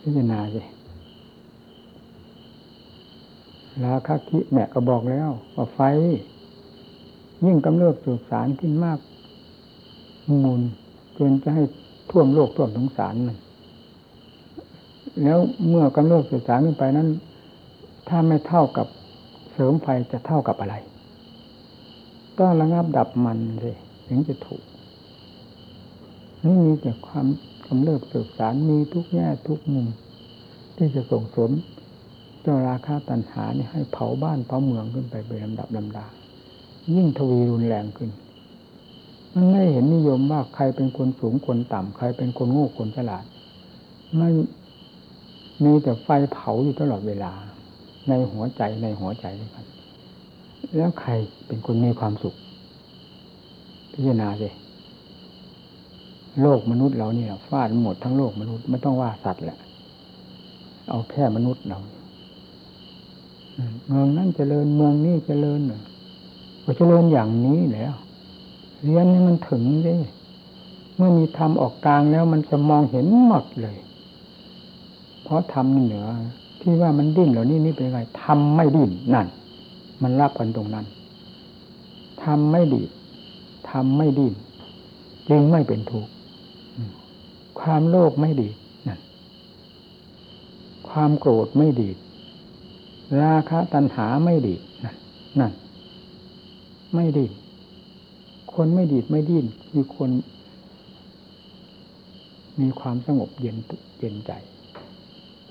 พิจารณาสิ ราคาคิแม่ก็บอกแล้วว่าไฟ ยิ่งกำเริบสุสารขึ้นมากมูลจนจะให้ท่วมโลกท่วมสงสารมันแล้วเมื่อกำเริบสุสารขึ้นไปนั้น ถ้าไม่เท่ากับเสริมไฟจะเท่ากับอะไร ต้องระงับดับมันเลยถึงจะถูกนี่มีแต่ความกำเริบสืบสารมีทุกแง่ทุกมุมที่จะส่งเสริม จ้าราคาตัณหานี่ให้เผาบ้านเผาเมืองขึ้นไปเป็นลำดับลำดา ยิ่งทวีรุนแรงขึ้น มันไม่เห็นนิยมว่าใครเป็นคนสูงคนต่ำใครเป็นคนโง่คนฉลาดไม่มีแต่ไฟเผาอยู่ตลอดเวลา ในหัวใจในหัวใจด้วยกันแล้วใครเป็นคนมีความสุข พิจารณาสิโลกมนุษย์เราเนี่ยฟาดหมดทั้งโลกมนุษย์ไม่ต้องว่าสัตว์แหละ เอาแค่มนุษย์เรา เมืองนั้นเจริญเมืองนี้เจริญก็เจริญอย่างนี้แล้วเรียนนี่มันถึงเลยเมื่อมีธรรมออกกลางแล้วมันจะมองเห็นหมดเลย เพราะธรรมเหนือ ที่ว่ามันดิ้นเหล่านี้นี่เป็นไงทำไม่ดิ้นนั่น มันรับกันตรงนั้นทำไม่ดีทำไม่ดิ้นจึงไม่เป็นทุกข์ความโลภไม่ดีนั่นความโกรธไม่ดี ราคะตัณหาไม่ดีนั่นนั่นไม่ดี คนไม่ดีไม่ดิ้นคือคน มีความสงบเย็นเย็นใจ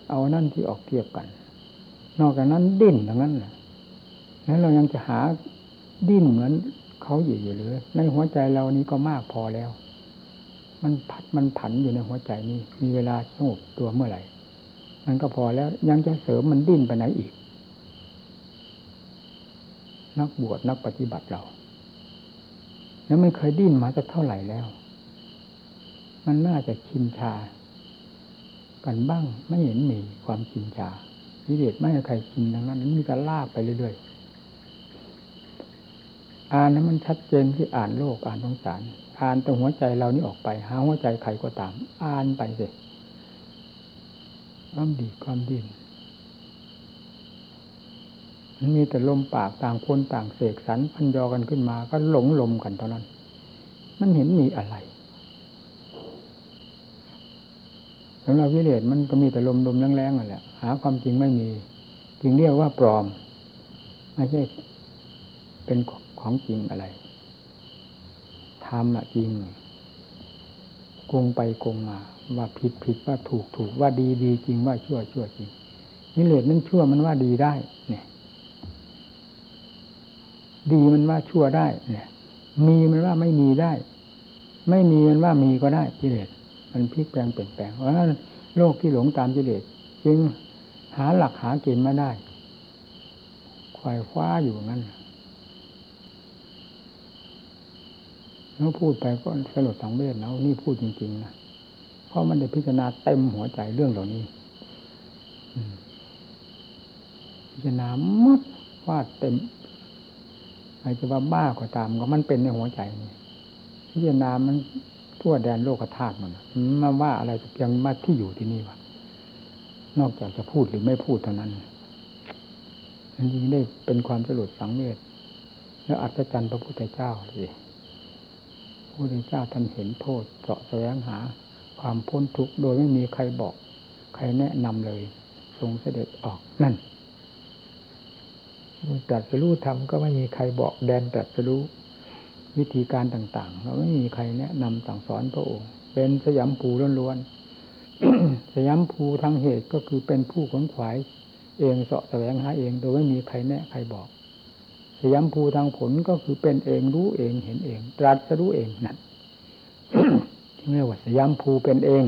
เอานั่นที่ออกเทียบกัน นอกจากนั้นดิ้นทั้งนั้นแหละแล้วเรายังจะหาดิ้นเหมือนเขาอยู่อยู่หรือในหัวใจเรานี้ก็มากพอแล้ว มันพัดมันผันอยู่ในหัวใจนี้ มีเวลาสงบตัวเมื่อไหร่มันก็พอแล้วยังจะเสริมมันดิ้นไปไหนอีก นักบวชนักปฏิบัติเรา แล้วไม่เคยดิ้นมาจะเท่าไหร่แล้ว มันน่าจะชินชา กันบ้างไม่เห็นมีความชินชาวิเดชไม่ให้ใครชินดังนั้นมีการลากไปเรื่อยๆอ่านนั้นมันชัดเจนที่อ่านโลกอ่านสงสาร อ่านตรงหัวใจเรานี่ออกไป หาหัวใจใครก็ตาม อ่านไปสิความดีความดิ้น มันมีแต่ลมปากต่างคนต่างเสกสรรพันยอกันขึ้นมา ก็หลงลมกันเท่านั้น มันเห็นมีอะไรสำหรับวิเลศมันก็มีแต่ลมลมแรงๆนั่นแหละ หาความจริงไม่มี จึงเรียกว่าปลอม ไม่ใช่ เป็นของจริงอะไรทำอะจริงโกงไปโกงมา ว่าผิดผิดว่าถูกถูกว่าดีดีจริงว่าชั่วชั่วจริงนิเลศนั้นชั่วมันว่าดีได้ เนี่ย ดีมันว่าชั่วได้เนี่ยมีมันว่าไม่มีได้ ไม่มีมันว่ามีก็ได้กิเลสมันพลิกแปลงเปลี่ยนแปลงเพราะนั้นโลกที่หลงตามกิเลสจึงหาหลักหาเกณฑ์ไม่ได้ควายคว้าอยู่งั้นแล้วพูดไปก็สลดสังเวชแล้วนี่พูดจริง ๆนะเพราะมันได้พิจารณาเต็มหัวใจเรื่องเหล่านี้พิจารณามัดวาดเต็ม ใครจะว่าบ้าก็ตามก็มันเป็นในหัวใจนี่พิจารณามันทั่วแดนโลกธาตุมันมาว่าอะไรยังมาที่อยู่ที่นี่วะนอกจากจะพูดหรือไม่พูดเท่านั้นมันยิ่งได้เป็นความสลดสังเวชแล้วอัศจรรย์พระพุทธเจ้าสิพระพุทธเจ้าท่านเห็นโทษเจาะแสวงหา ความพ้นทุกข์โดยไม่มีใครบอก ใครแนะนำเลย ทรงเสด็จออกนั่น ตรัสรู้ธรรมก็ไม่มีใครบอกแดนตรัสรู้วิธีการต่าง ๆ เราไม่มีใครแนะนำสั่งสอนพระองค์เป็นสยามภูล้วนๆสยามภูทางเหตุก็คือเป็นผู้ขนขวายเองเสาะแสวงหาเองโดยไม่มีใครแนะใครบอก สยามภูทางผลก็คือเป็นเองรู้เองเห็นเอง ตรัสรู้เองนั่นเรียกว่าสยามภูเป็นเอง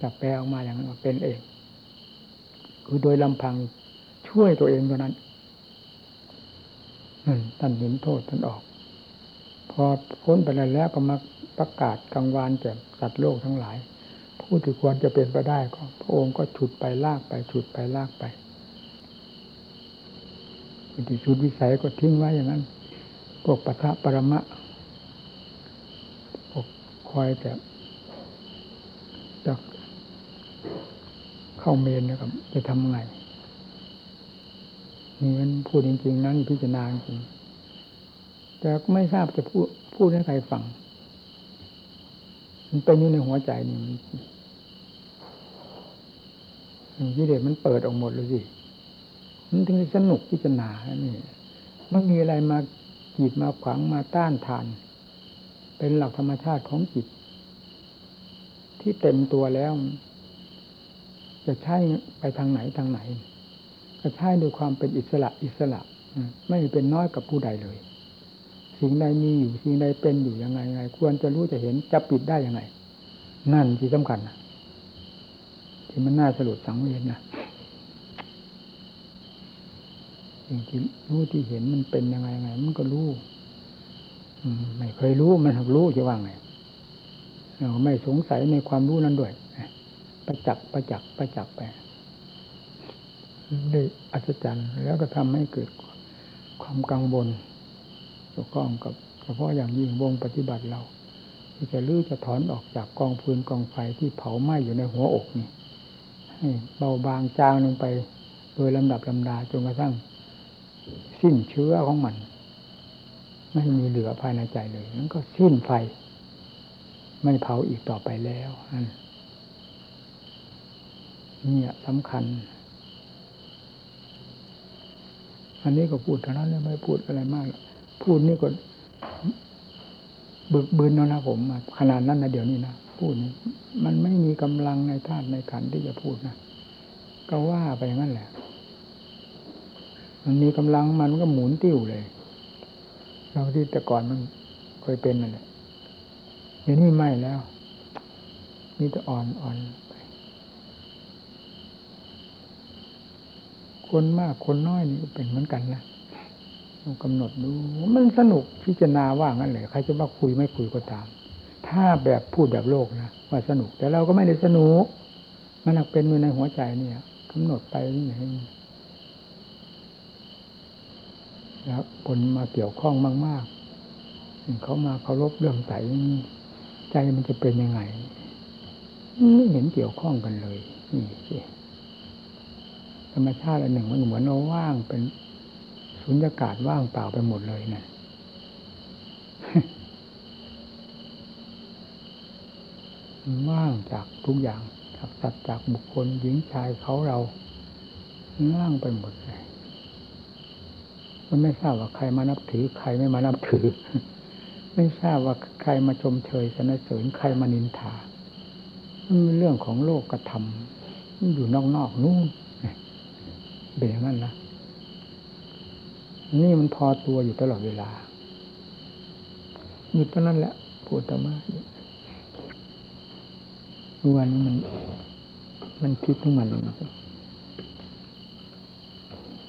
จะแปลออกมาอย่างนั้นว่าเป็นเอง คือโดยลำพังช่วยตัวเองเท่านั้น ท่านเห็นโทษท่านออก พอพ้นไปแล้วก็มาประกาศกลางวานแก่สัตว์โลกทั้งหลาย ผู้ที่ควรจะเป็นไปได้ก็พระองค์ก็ฉุดไปลากไปฉุดไปลากไปที่สุดวิสัยก็ทิ้งไว้อย่างนั้นพวกปัทะปรมะพวกคอยแต่จะเข้าเมนนะครับจะทำไง นี่มันพูดจริงๆนั้นพิจารณาจริงแต่ไม่ทราบจะพูดพูดให้ใครฟัง มันเป็นอยู่ในหัวใจนี่มันกิเลสมันเปิดออกหมดเลยสิมันถึงสนุกพิจารณาแล้วนี่มันมีอะไรมากีดมาขวางมาต้านทาน เป็นหลักธรรมชาติของจิต ที่เต็มตัวแล้ว จะใช้ไปทางไหนทางไหน ก็ใช้ด้วยความเป็นอิสระอิสระไม่เป็นน้อยกับผู้ใดเลย สิ่งใดมีอยู่สิ่งใดเป็นอยู่ยังไงไงควรจะรู้จะเห็นจะปิดได้ยังไง นั่นที่สำคัญนะที่มันน่าสลดสังเวชนะสิ่งที่รู้ที่เห็นมันเป็นยังไงไง มันก็รู้ไม่เคยรู้มันรู้จะว่างไงเราไม่สงสัยในความรู้นั้นด้วยประจักษ์ประจักษ์ประจักษ์ไป ได้อัศจรรย์ แล้วก็ทำให้เกิดความกังวลเกี่ยวข้องกับเฉพาะอย่างยิ่งวงปฏิบัติเรา ที่จะลื้อจะถอนออกจากกองฟืนกองไฟที่เผาไหม้อยู่ในหัวอกนี่ให้เบาบางจางลงไป โดยลำดับลำดาจนกระทั่ง สิ้นเชื้อของมัน ไม่มีเหลือภายในใจเลยนั่นก็สิ้นไฟ ไม่เผาอีกต่อไปแล้วนี่สำคัญ อันนี้ก็พูดเท่านั้นเลยไม่พูดอะไรมาก พูดนี่ก็บึกบืนแล้วนะผมขนาดนั้นนะเดี๋ยวนี้นะพูดนี่มันไม่มีกำลังในธาตุในขันที่จะพูดนะก็ว่าไปอย่างนั้นแหละ มันมีกำลังมันก็หมุนติ้วเลยเราที่แต่ก่อนมันเคยเป็นนั่นแหละเดี๋ยวนี้ไม่แล้วมีแต่อ่อนอ่อน คนมากคนน้อยนี่ก็เป็นเหมือนกันนะต้องกำหนดดูมันสนุกพิจารณาว่างั้นเลยใครจะว่าคุยไม่คุยก็ตาม ถ้าแบบพูดแบบโลกนะว่าสนุก แต่เราก็ไม่ได้สนุก มันเป็นอยู่ในหัวใจเนี่ยกำหนดไปนี่ไงแล้วคนมาเกี่ยวข้องมากๆเขามาเคารพเรื่องใสใจมันจะเป็นยังไงไม่เห็นเกี่ยวข้องกันเลยนี่สิ ธรรมชาติอันหนึ่งมันเหมือนว่างเป็นสุญญากาศว่างเปล่าไปหมดเลยนะว่างจากทุกอย่างจากสัตว์จากบุคคลหญิงชายเขาเราว่างไปหมดเลยมันไม่ทราบว่าใครมานับถือ ใครไม่มานับถือ ไม่ทราบว่าใครมาชมเชยสนเสริญใครมานินทามันเป็นเรื่องของโลกกระทำมันอยู่นอกๆนู่น เป็นอย่างนั้นนะนี่มันพอตัวอยู่ตลอดเวลาหยุดเท่านั้นแหละพูดธรรมะทุกวันนี้มัน มันคิดทั้งมัน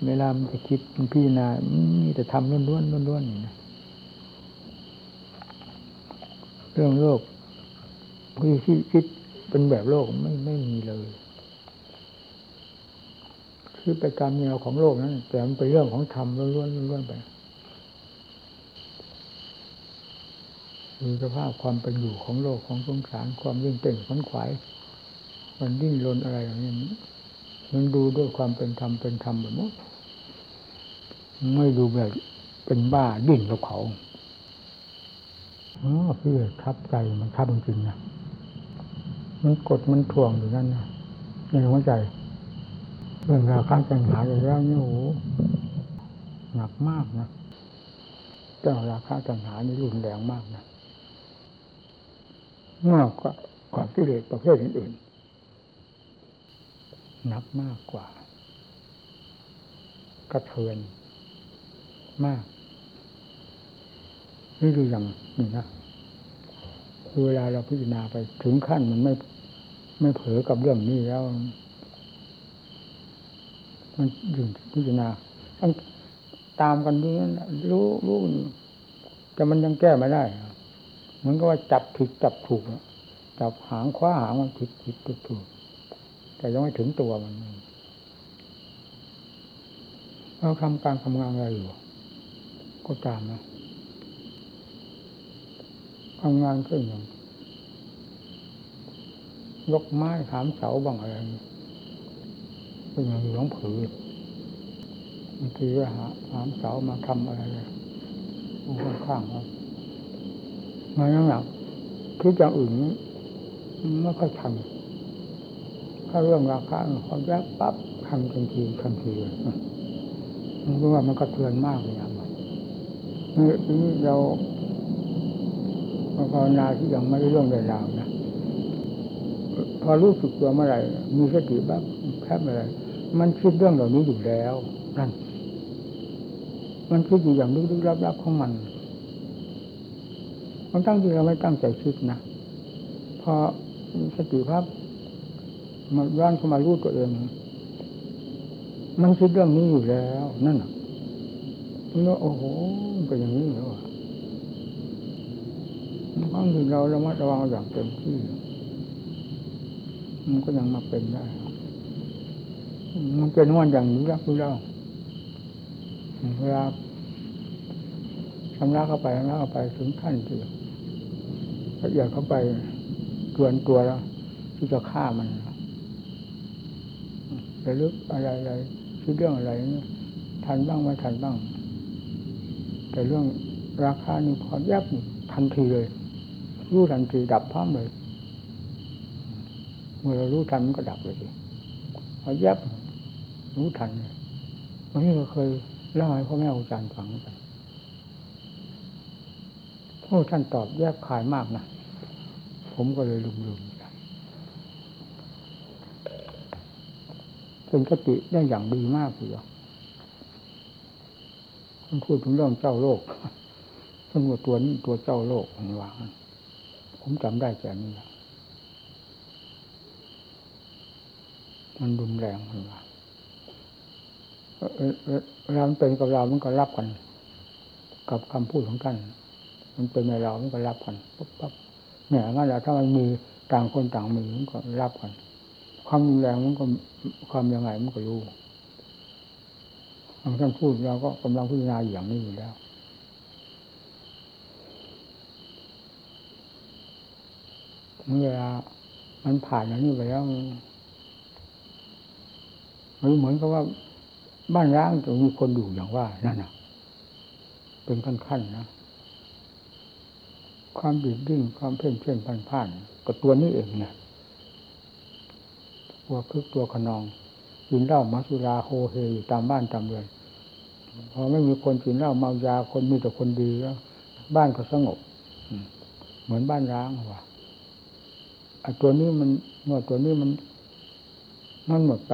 เวลามันจะคิดมันพิจารณามีแต่ทำล้วนๆล้วนๆนี่นะเรื่องโลกคือคิดคิดเป็นแบบโลกไม่ไม่มีเลย คือไปตามแนวของโลกนั้นแต่มันเป็นเรื่องของธรรมล้วนๆล้วนๆไปคือสภาพความเป็นอยู่ของโลกของสงสารความยิ่งเต่งขวนขวายมันดิ้นรนอะไรอย่างนี้มันดูด้วยความเป็นธรรมเป็นธรรมแบบนี้ไม่ดูแบบเป็นบ้าดิ้นกับเขาอ๋อพี่ทับใจมันทับจริงๆนะมันกดมันถ่วงอยู่นั่นนะในหัวใจ เรื่องราคาจังหาอย่างนี้โอ้หหนักมากนะเจ้าราคาจังหานี่รุนแรงมากนะมากกว่ากว่ากิเลสประเภทอื่นๆนับมากกว่ากระเทือนมากนี่ดูอย่างนี่นะคือเวลาเราพิจารณาไปถึงขั้นมันไม่ ไม่เผลอกับเรื่องนี้แล้ว มันอยู่พิจารณาต้องตามกันด้วยรู้รู้แต่มันยังแก้ไม่ได้เหมือนกับว่าจับผิดจับถูกจับหางคว้าหางมันผิดผิดถูกถูกแต่ยังไม่ถึงตัวมันเราทำการทำงานอะไรอยู่ ก็ตามนะทำงานก็อย่างยกไม้ถามเสาบางอะไรนี่ เป็นอย่างหลวงผือบางทีก็หาถามเสามาทำอะไรเลยข้างครับมาอย่างหลังคิดอย่างอื่นไม่ค่อยทำถ้าเรื่องราคาพอแยกปั๊บทำทันทีทันทีเลยมันก็ว่ามันก็เทือนมากเลยนะนี่เราภาวนาที่ยังไม่ได้เรื่องใดราวนะ พอรู้สึกตัวเมื่อไหร่มีสติบ้างแค่เมื่อไรมันคิดเรื่องเหล่านี้อยู่แล้วนั่นมันคิดอยู่อย่างลึกๆลับๆของมัน มันตั้งที่เราไม่ตั้งใจคิดนะพอสติภาพมาย้อนเข้ามารู้ตัวเอง มันคิดเรื่องนี้อยู่แล้ว นั่นน่ะแล้วโอ้โหมันเป็นอย่างนี้แล้วอะบางทีเราระมัดระวังอย่างเต็มที่ มันก็ยังมาเป็นได้ มันเป็นวันอย่างนี้รักรู้เล่าเวลาชำระเข้าไปชำระเข้าไปถึงขั้นที่ละเอียดเข้าไปเกินตัวแล้วที่จะฆ่ามันระลึกอะไรอะไรคิดเรื่องอะไรทันบ้างไม่ทันบ้าง แต่เรื่องราคานี่พอแยบทันทีเลยรู้ทันทีดับพร้อมเลย เมื่อเรารู้ทันมันก็ดับเลยทีพอแยบรู้ทันเลยวันนี้เราเคยเล่าให้พ่อแม่อาจารย์ฟังกันโอ้ท่านตอบแยบคายมากนะผมก็เลยลืมลืมเป็นกติได้อย่างดีมากเลยท่านพูดถึงเรื่องเจ้าโลกท่านว่าตัวนี้ตัวเจ้าโลกของวางผมจำได้แค่นี้ มันรุนแรงมันว่าเราเป็นกับเรามันก็รับกัน กับคำพูดของท่านมันเป็นในเรามันก็รับกันปุ๊บปั๊บเนี่ยงั้นแหละถ้ามันมีต่างคนต่างมีมันก็รับกัน ความรุนแรงมันก็ความยังไงมันก็รู้บางท่านพูดเราก็กำลังพิจารณาอย่างนี้อยู่แล้วเวลามันผ่านอย่างนี้ไปแล้ว มันเหมือนกับว่าบ้านร้างจะมีคนอยู่อย่างว่านั่นน่ะ เป็นขั้นๆนะความดิ้นดิ้นความเพ่นเพ่นพันผ่านก็ตัวนี้เองนะตัวคึกตัวขนองกินเหล้ามาสุราโฮเฮอยู่ตามบ้านตามเรือนพอไม่มีคนกินเหล้าเมายาคนมีแต่คนดีแล้วบ้านก็สงบเหมือนบ้านร้างว่ะไอ้ตัวนี้มันเมื่อตัวนี้มันมันหมดไป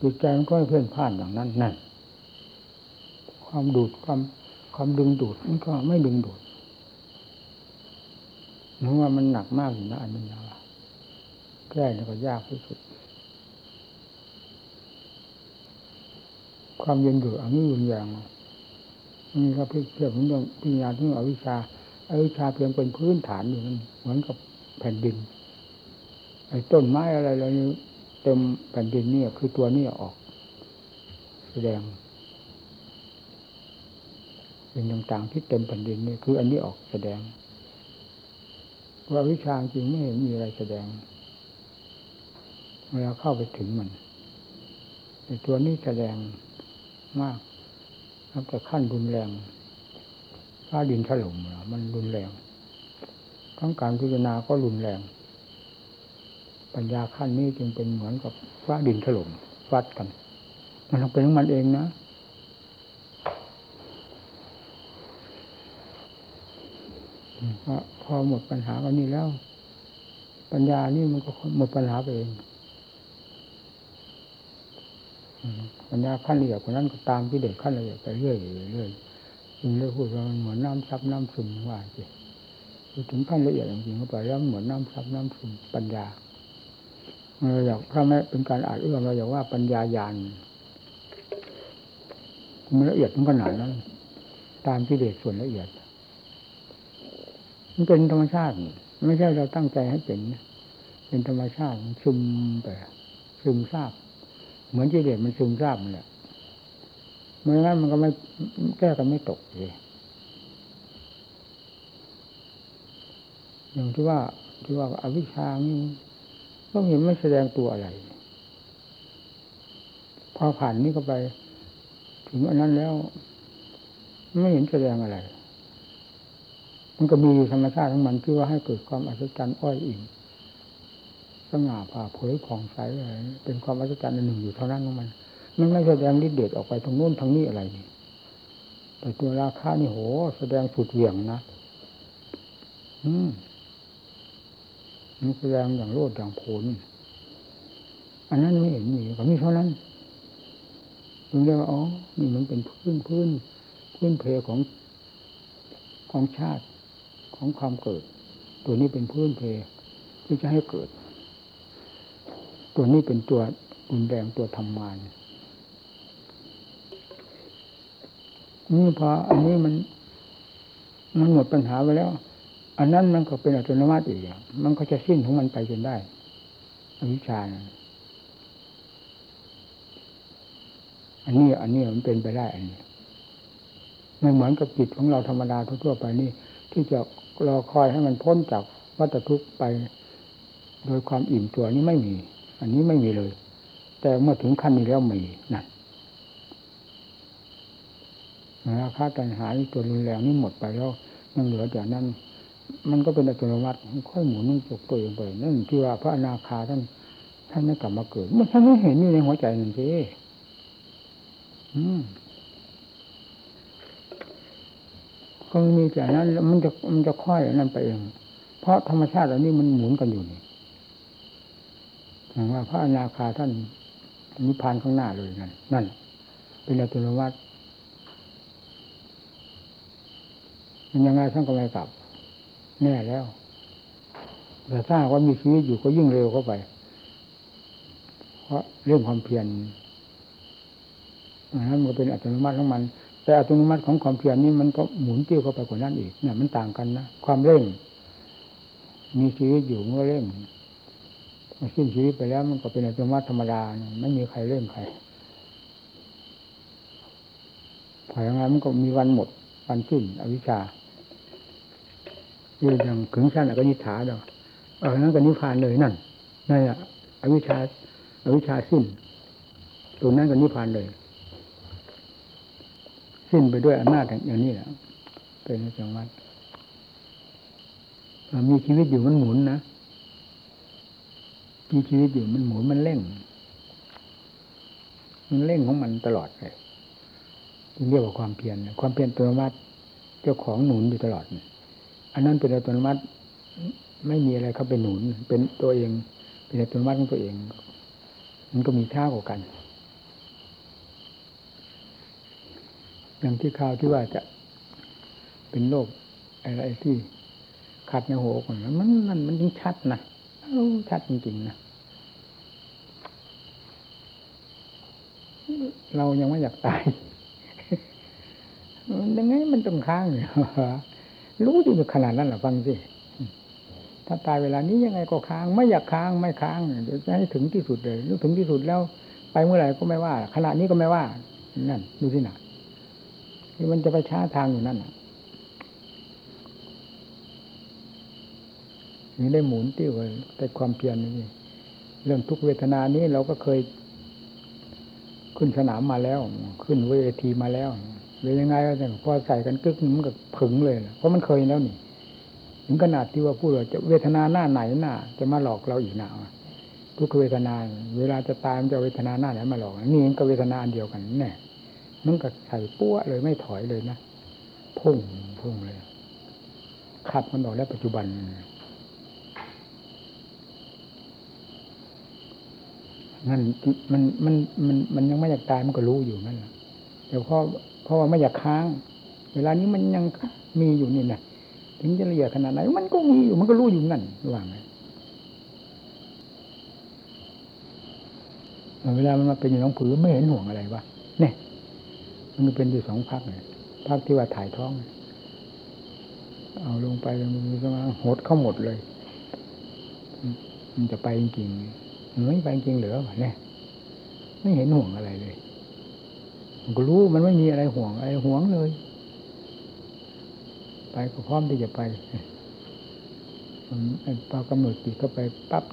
จิตใจมันก็ไม่เพ่นพ่านอย่างนั้นนั่นความดูดความความดึงดูดมันก็ไม่ดึงดูดนึกว่ามันหนักมากอยู่นะอันนี้นะแก้เนี่ยก็ยากที่สุด ความเย็นอยู่อันนี้รุนแรงนี่ครับเพื่อเพื่อผมต้องพิจารณาถึงอวิชชาอวิชชาเพียงเป็นพื้นฐานอยู่มันเหมือนกับแผ่นดินไอ้ต้นไม้อะไรอะไรนี่ เต็มแผ่นดินนี่คือตัวนี้ออก แสดงสิ่งต่างๆที่เต็มแผ่นดินนี่คืออันนี้ออกแสดง ว่าวิชาจริงไม่เห็นมีอะไรแสดงเวลาเข้าไปถึงมันในตัวนี้แสดงมากตั้งแต่ขั้นรุนแรงฟ้าดินถล่มมันรุนแรง ทั้งการพิจารณาก็รุนแรง ปัญญาขั้นนี้จึงเป็นเหมือนกับฟ้าดินถล่มฟัดกัน มันต้องเป็นของมันเองนะพอหมดปัญหากันนี้แล้ว ปัญญานี่มันก็หมดปัญหาไปเองปัญญาขั้นละเอียดกว่านั้นก็ตามที่เด็กขั้นละเอียดไปเรื่อยเรื่อยจึงได้พูดว่ามันเหมือนน้ำซับน้ำซึมว่าสิถึงขั้นละเอียดจริงๆเข้าไปแล้วเหมือนน้ำซับน้ำซึมปัญญา เราอยากถ้าไม่เป็นการอ่านเอื้อมเราอยากว่าปัญญายานมันละเอียดถึงขนาดนั้นตามที่เด็กส่วนละเอียด มันเป็นธรรมชาติ ไม่ใช่เราตั้งใจให้เป็นเป็นธรรมชาติซึมไปซึมซาบ เหมือนที่เด็กมันซึมซาบมันแหละเมื่อนั้นมันก็ไม่แก้กันไม่ตกเลยอย่างที่ว่าที่ว่าอวิชชานี่ ก็เห็นไม่แสดงตัวอะไร พอผ่านนี้ก็ไป ถึงอันนั้นแล้ว ไม่เห็นแสดงอะไร มันก็มีธรรมชาติของมันคือว่าให้เกิดความอัศจรรย์อ้อยอิ่มสง่าผ่าเผยของใสอะไรเป็นความอัศจรรย์อันหนึ่งอยู่เท่านั้นของมันมันไม่แสดงฤทธิ์เดชออกไปทางโน้นทางนี้อะไรนี่แต่ตัวราคานี่โห แสดงสุดเหวี่ยงนะ อืม มันแสดงอย่างโลดอย่างผล อันนั้นไม่เห็นมีก็มีเท่านั้นถึงเรียกว่าอ๋อนี่มันเป็นพื้นพื้นพื้นเพของของชาติของความเกิด ตัวนี้เป็นพื้นเพที่จะให้เกิด ตัวนี้เป็นตัวรุนแรงตัวทำงานนี่พออันนี้มันมันหมดปัญหาไปแล้ว อันนั้นมันก็เป็นอัตโนมัติอีกมันก็จะสิ้นของมันไปจนได้อวิชชาอันนี้ อันนี้มันเป็นไปได้ อันนี้ไม่เหมือนกับจิตของเราธรรมดาทั่วไปนี่ ที่จะรอคอยให้มันพ้นจากวัฏทุกข์ไป โดยความอิ่มตัวนี้ไม่มี อันนี้ไม่มีเลย แต่เมื่อถึงขั้นนี้แล้วมีนั่นราคาตัญหาตัวรุนแรงนี่หมดไปแล้วยังเหลือจากนั้น มันก็เป็นอัตโนมัติค่อยหมุนจกตัวเองไปนั่นที่ว่าพระอนาคาท่านท่านไม่กลับมาเกิดมันท่านไม่เห็นอยู่ในหัวใจนั่นสิอืมก็มีแต่นั้นมันจะมันจะค่อยนั่นไปเอง เพราะธรรมชาติเหล่านี้มันหมุนกันอยู่นี่อย่างว่าพระอนาคาท่านนิพพานข้างหน้าเลยนั่นนั่น เป็นอัตโนมัติมันยังไงท่านก็ไม่กลับ แน่แล้ว แต่ถ้าว่ามีชีวิตอยู่ก็ยิ่งเร็วเข้าไป เพราะเรื่องความเพียรนั้นมันเป็นอัตโนมัติของมัน แต่อัตโนมัติของความเพียรนี้มันก็หมุนติ้วเข้าไปกว่านั้นอีกเนี่ยมันต่างกันนะความเร่ง มีชีวิตอยู่เมื่อเร่งสิ้นชีวิตไปแล้ว มันก็เป็นอัตโนมัติธรรมดาไม่มีใครเร่งใครพออย่างนั้นมันก็มีวันหมด วันสิ้นอวิชชา ยู่อย่างขึงชั้นก็นิฐาเนาะเออนั้นก็นิพพานเลยนั่นนั่นแหละอวิชชาอวิชชาสิ้นตรงนั้นก็นิพพานเลย สิ้นไปด้วยอำนาจอย่างนี้แหละเป็นจังหวัดมีชีวิตอยู่มันหมุนนะมีชีวิตอยู่มันหมุนมันเร่ง มันเร่งของมันตลอดเลยเรียกว่าความเพียรความเพียรตัวมัดเจ้าของหนุนอยู่ตลอด อันนั้นเป็นอัตโนมัติ ไม่มีอะไรเขาเป็นหนุน เป็นตัวเอง เป็นอัตโนมัติของตัวเอง มันก็มีท่ากว่ากัน อย่างที่ข่าวที่ว่าจะเป็นโรคอะไรที่ขัดในหัวคนมันมันมันยิ่งชัดนะชัดจริงๆนะเรายังไม่อยากตาย ยังไงมันต้องข้างอยู่ รู้อยู่ขนาดนั้นหรอฟังสิถ้าตายเวลานี้ยังไงก็ค้าง ไม่อยากค้างไม่ค้างเดี๋ยวจะให้ถึงที่สุดเลยรู้ถึงที่สุดแล้ว ไปเมื่อไหร่ก็ไม่ว่าขณะนี้ก็ไม่ว่า นั่น ดูที่หนะคือมันจะไปช้าทางอยู่นั่นนี่ได้หมุนติ้วแต่ความเพียรนี่เรื่องทุกเวทนานี้เราก็เคย ขึ้นสนามมาแล้ว ขึ้นเวทีมาแล้ว เลยยังไงก็แต่พอใส่กันกึกมันก็ผึ่งเลยเพราะมันเคยแล้วนี่ ถึงขนาดที่ว่าพูดว่าจะเวทนาหน้าไหนหน้าจะมาหลอกเราอีกหนาทุกเวทนา เวลาจะตายมันจะเวทนาหน้าไหนมาหลอกนี่มันก็เวทนาอันเดียวกันแน่มันก็ใส่ปั้วเลยไม่ถอยเลยนะพุ่งพุ่งเลยขัดมันออกแล้วปัจจุบันนั่นมันมันมันมันยังไม่อยากตายมันก็รู้อยู่นั่นแหละ แต่เพราะเพราะว่าไม่อยากค้าง เวลานี้มันยังมีอยู่นี่นะถึงจะละเอียดขนาดไหนมันก็มีอยู่มันก็รู้อยู่นั่นว่างเวลามันมาเป็นอยู่น้องผือไม่เห็นห่วงอะไรวะเนี่ยมันเป็นอยู่สองพักเนี่ยพักที่ว่าถ่ายท้อง เอาลงไปมันก็มาหดเข้าหมดเลย มันจะไปจริงๆมันไม่ไปจริงเหลือวะเนี่ยไม่เห็นห่วงอะไรเลย ก็รู้มันไม่มีอะไรห่วงอะไรห่วงเลย ไปก็พร้อมที่จะไปพอกำหนดจิตเข้าไปปั๊บ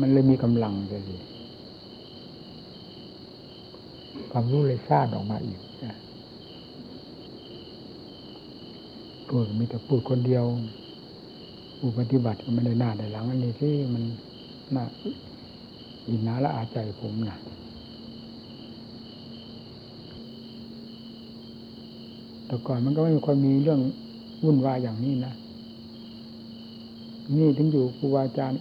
มันเลยมีกำลังเลยความรู้เลยสร้างออกมาอีกพูดมีแต่พูดคนเดียวผู้ปฏิบัติก็ไม่ได้หน้าได้หลังอันนี้ที่มันน่าอินนาละอาใจผมนะ แต่ก่อนมันก็ไม่มีคนมีเรื่องวุ่นวายอย่างนี้นะนี่ถึงอยู่ครูบาอาจารย์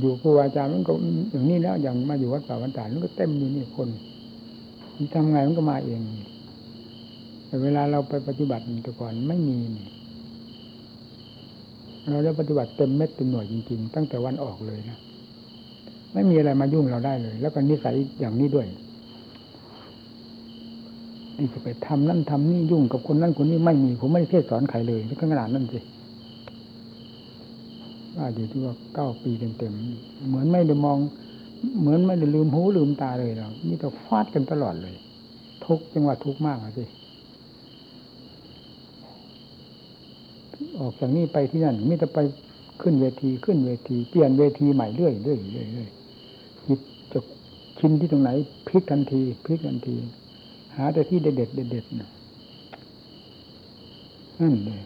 อยู่ครูบาอาจารย์มันก็อย่างนี้แล้วอย่างมาอยู่วัดป่าวันตามันก็เต็มอยู่นี่คนทำไงมันก็มาเองแต่เวลาเราไปปฏิบัติแต่ก่อนไม่มีเราได้ปฏิบัติเต็มเม็ดเต็มหน่วยจริงๆ ตั้งแต่วันออกเลยนะไม่มีอะไรมายุ่งเราได้เลย แล้วก็นิสัยอย่างนี้ด้วย นี่จะไปทำนั่นทำนี่ยุ่งกับคนนั่นคนนี้ไม่มีผมไม่ได้เทศสอนใครเลยขนาดนั้นสิว่าอยู่ที่ว่าเก้าปีเต็มๆเหมือนไม่ได้มอง เหมือนไม่ได้ลืมหูลืมตาเลยหรอกนี่ต้องฟาดกันตลอดเลย ทุกจังหวะทุกมากสิออกจากนี้ไปที่นั่นมิจะไปขึ้นเวทีขึ้นเวที เปลี่ยนเวทีใหม่เรื่อยเรื่อยเรื่อยเรื่อยจิตจะชินที่ตรงไหนพลิกทันทีพลิกทันที หาแต่ที่เด็ดเด็ดเด็ดนะนั่นเลย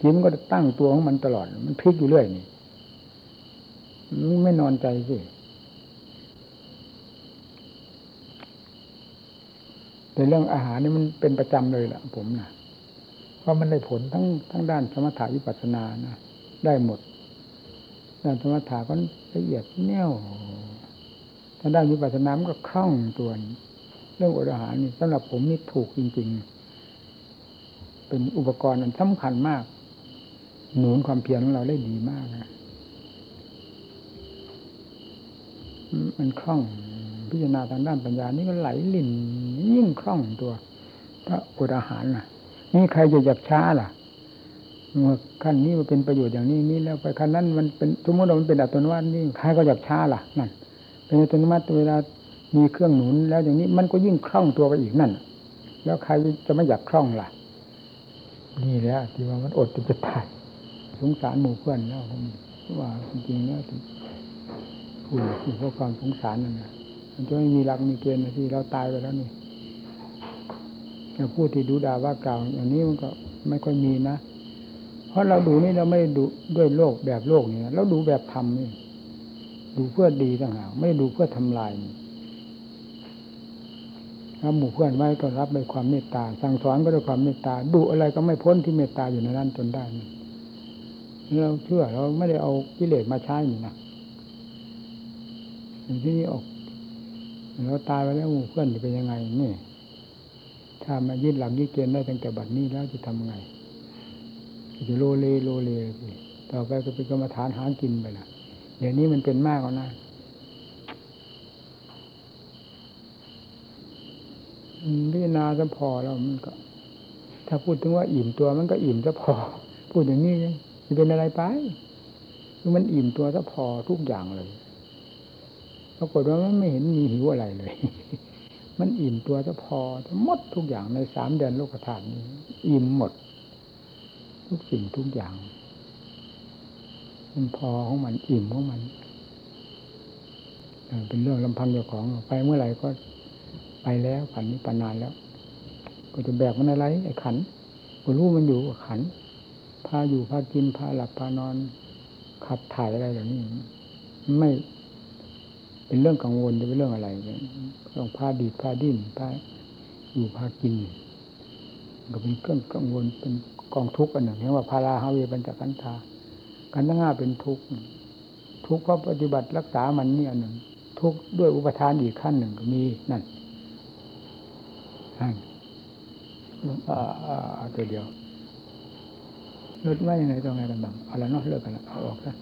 จิตมันก็ตั้งตัวของมันตลอด มันพลิกอยู่เรื่อยนี่มันไม่นอนใจสิแต่เรื่องอาหารนี่มันเป็นประจำเลยล่ะ ผมนะเพราะมันได้ผลทั้งทั้งด้านสมถะวิปัสสนานะได้หมด ด้านสมถะก็ละเอียดแน่วทางด้านวิปัสสนามันก็คล่องตัวนี่ เรื่องอดอาหารนี่สำหรับผมนี่ถูกจริง ๆ เป็นอุปกรณ์อันสำคัญมาก หนุนความเพียรของเราได้ดีมากนะมันคล่องพิจารณาทางด้านปัญญานี่ก็ไหลลิ่นยิ่งคล่องตัว ถ้าอดอาหารน่ะ นี่ใครจะหยับช้าล่ะเมื่อขั้นนี้มันเป็นประโยชน์อย่างนี้นี้แล้วไปขั้นนั้นมันเป็นสมมติว่ามันเป็นอัตโนมัตินี่ใครก็หยับช้าล่ะนั่นเป็นอัตโนมัติเวลา มีเครื่องหนุนแล้วอย่างนี้มันก็ยิ่งคล่องตัวไปอีกนั่น แล้วใครจะไม่อยากคล่องล่ะ นี่แหละที่ว่ามันอดจะตายสงสารหมู่เพื่อนแล้วผมว่าจริงๆแล้วพูดเพราะความสงสารนั่นนะมันจะไม่มีหลักมีเกณฑ์ที่เราตายไปแล้วนี่แต่พูดที่ดูด่าว่ากล่าวอย่างนี้มันก็ไม่ค่อยมีนะเพราะเราดูนี่เราไม่ดูด้วยโลกแบบโลกนี่เราดูแบบธรรมนี่ดูเพื่อดีต่างหากไม่ด้ดูเพื่อทำลาย ถ้าหมู่เพื่อนไว้ก็รับด้วยความเมตตา สั่งสอนก็ด้วยความเมตตาดูอะไรก็ไม่พ้นที่เมตตาอยู่ในนั้นจนได้เราเชื่อเราไม่ได้เอากิเลสมาใช้นี่นะอย่างที่นี้ออกเราตายไปแล้วหมู่เพื่อนจะเป็นยังไงนี่ ถ้ามายึดหลักยึดเกณฑ์ได้ตั้งแต่บัดนี้แล้วจะทำไงจะโลเลโลเลสิต่อไปก็เป็นกรรมฐานหากินไปละเดี๋ยวนี้มันเป็นมากแล้วนะ พิจารณาจะพอแล้วมันก็ ถ้าพูดถึงว่าอิ่มตัวมันก็อิ่มจะพอ พูดอย่างนี้จะเป็นอะไรไปคือมันอิ่มตัวจะพอทุกอย่างเลยปรากฏว่ามันไม่เห็นมีหิวอะไรเลย มันอิ่มตัวจะพอหมดทุกอย่างในสามเดือนโลกธาตุนี้ อิ่มหมด ทุกสิ่งทุกอย่างมันพอของมันอิ่มของมันเออเป็นเรื่องลำพังเจ้าของไปเมื่อไหร่ก็ ไปแล้วขันนี้ปานานแล้ว ก็จะแบกมันอะไรไอ้ขันก็รู้มันอยู่ขันพาอยู่พากินพาหลับพานอน ขับถ่ายอะไรเหล่านี้ไม่ เป็นเรื่องกังวลจะเป็นเรื่องอะไรเนี่ยต้องพาดีดพาดิ้นพาอยู่พากิน ก็เป็นเครื่องกังวลเป็นกองทุกข์อันหนึ่งเรียกว่าพาราฮาเวปัญจขันธากันทั้งห้าเป็นทุกข์ทุกข์เพราะปฏิบัติรักษามันนี่อันหนึ่ง ทุกข์ด้วยอุปทานอีกขั้นหนึ่งก็มีนั่น อ่าตัวเดียวลดไว้ยังไงต้องไงกันบ้างเอาละเนาะเลิกกันละเอาออกซะ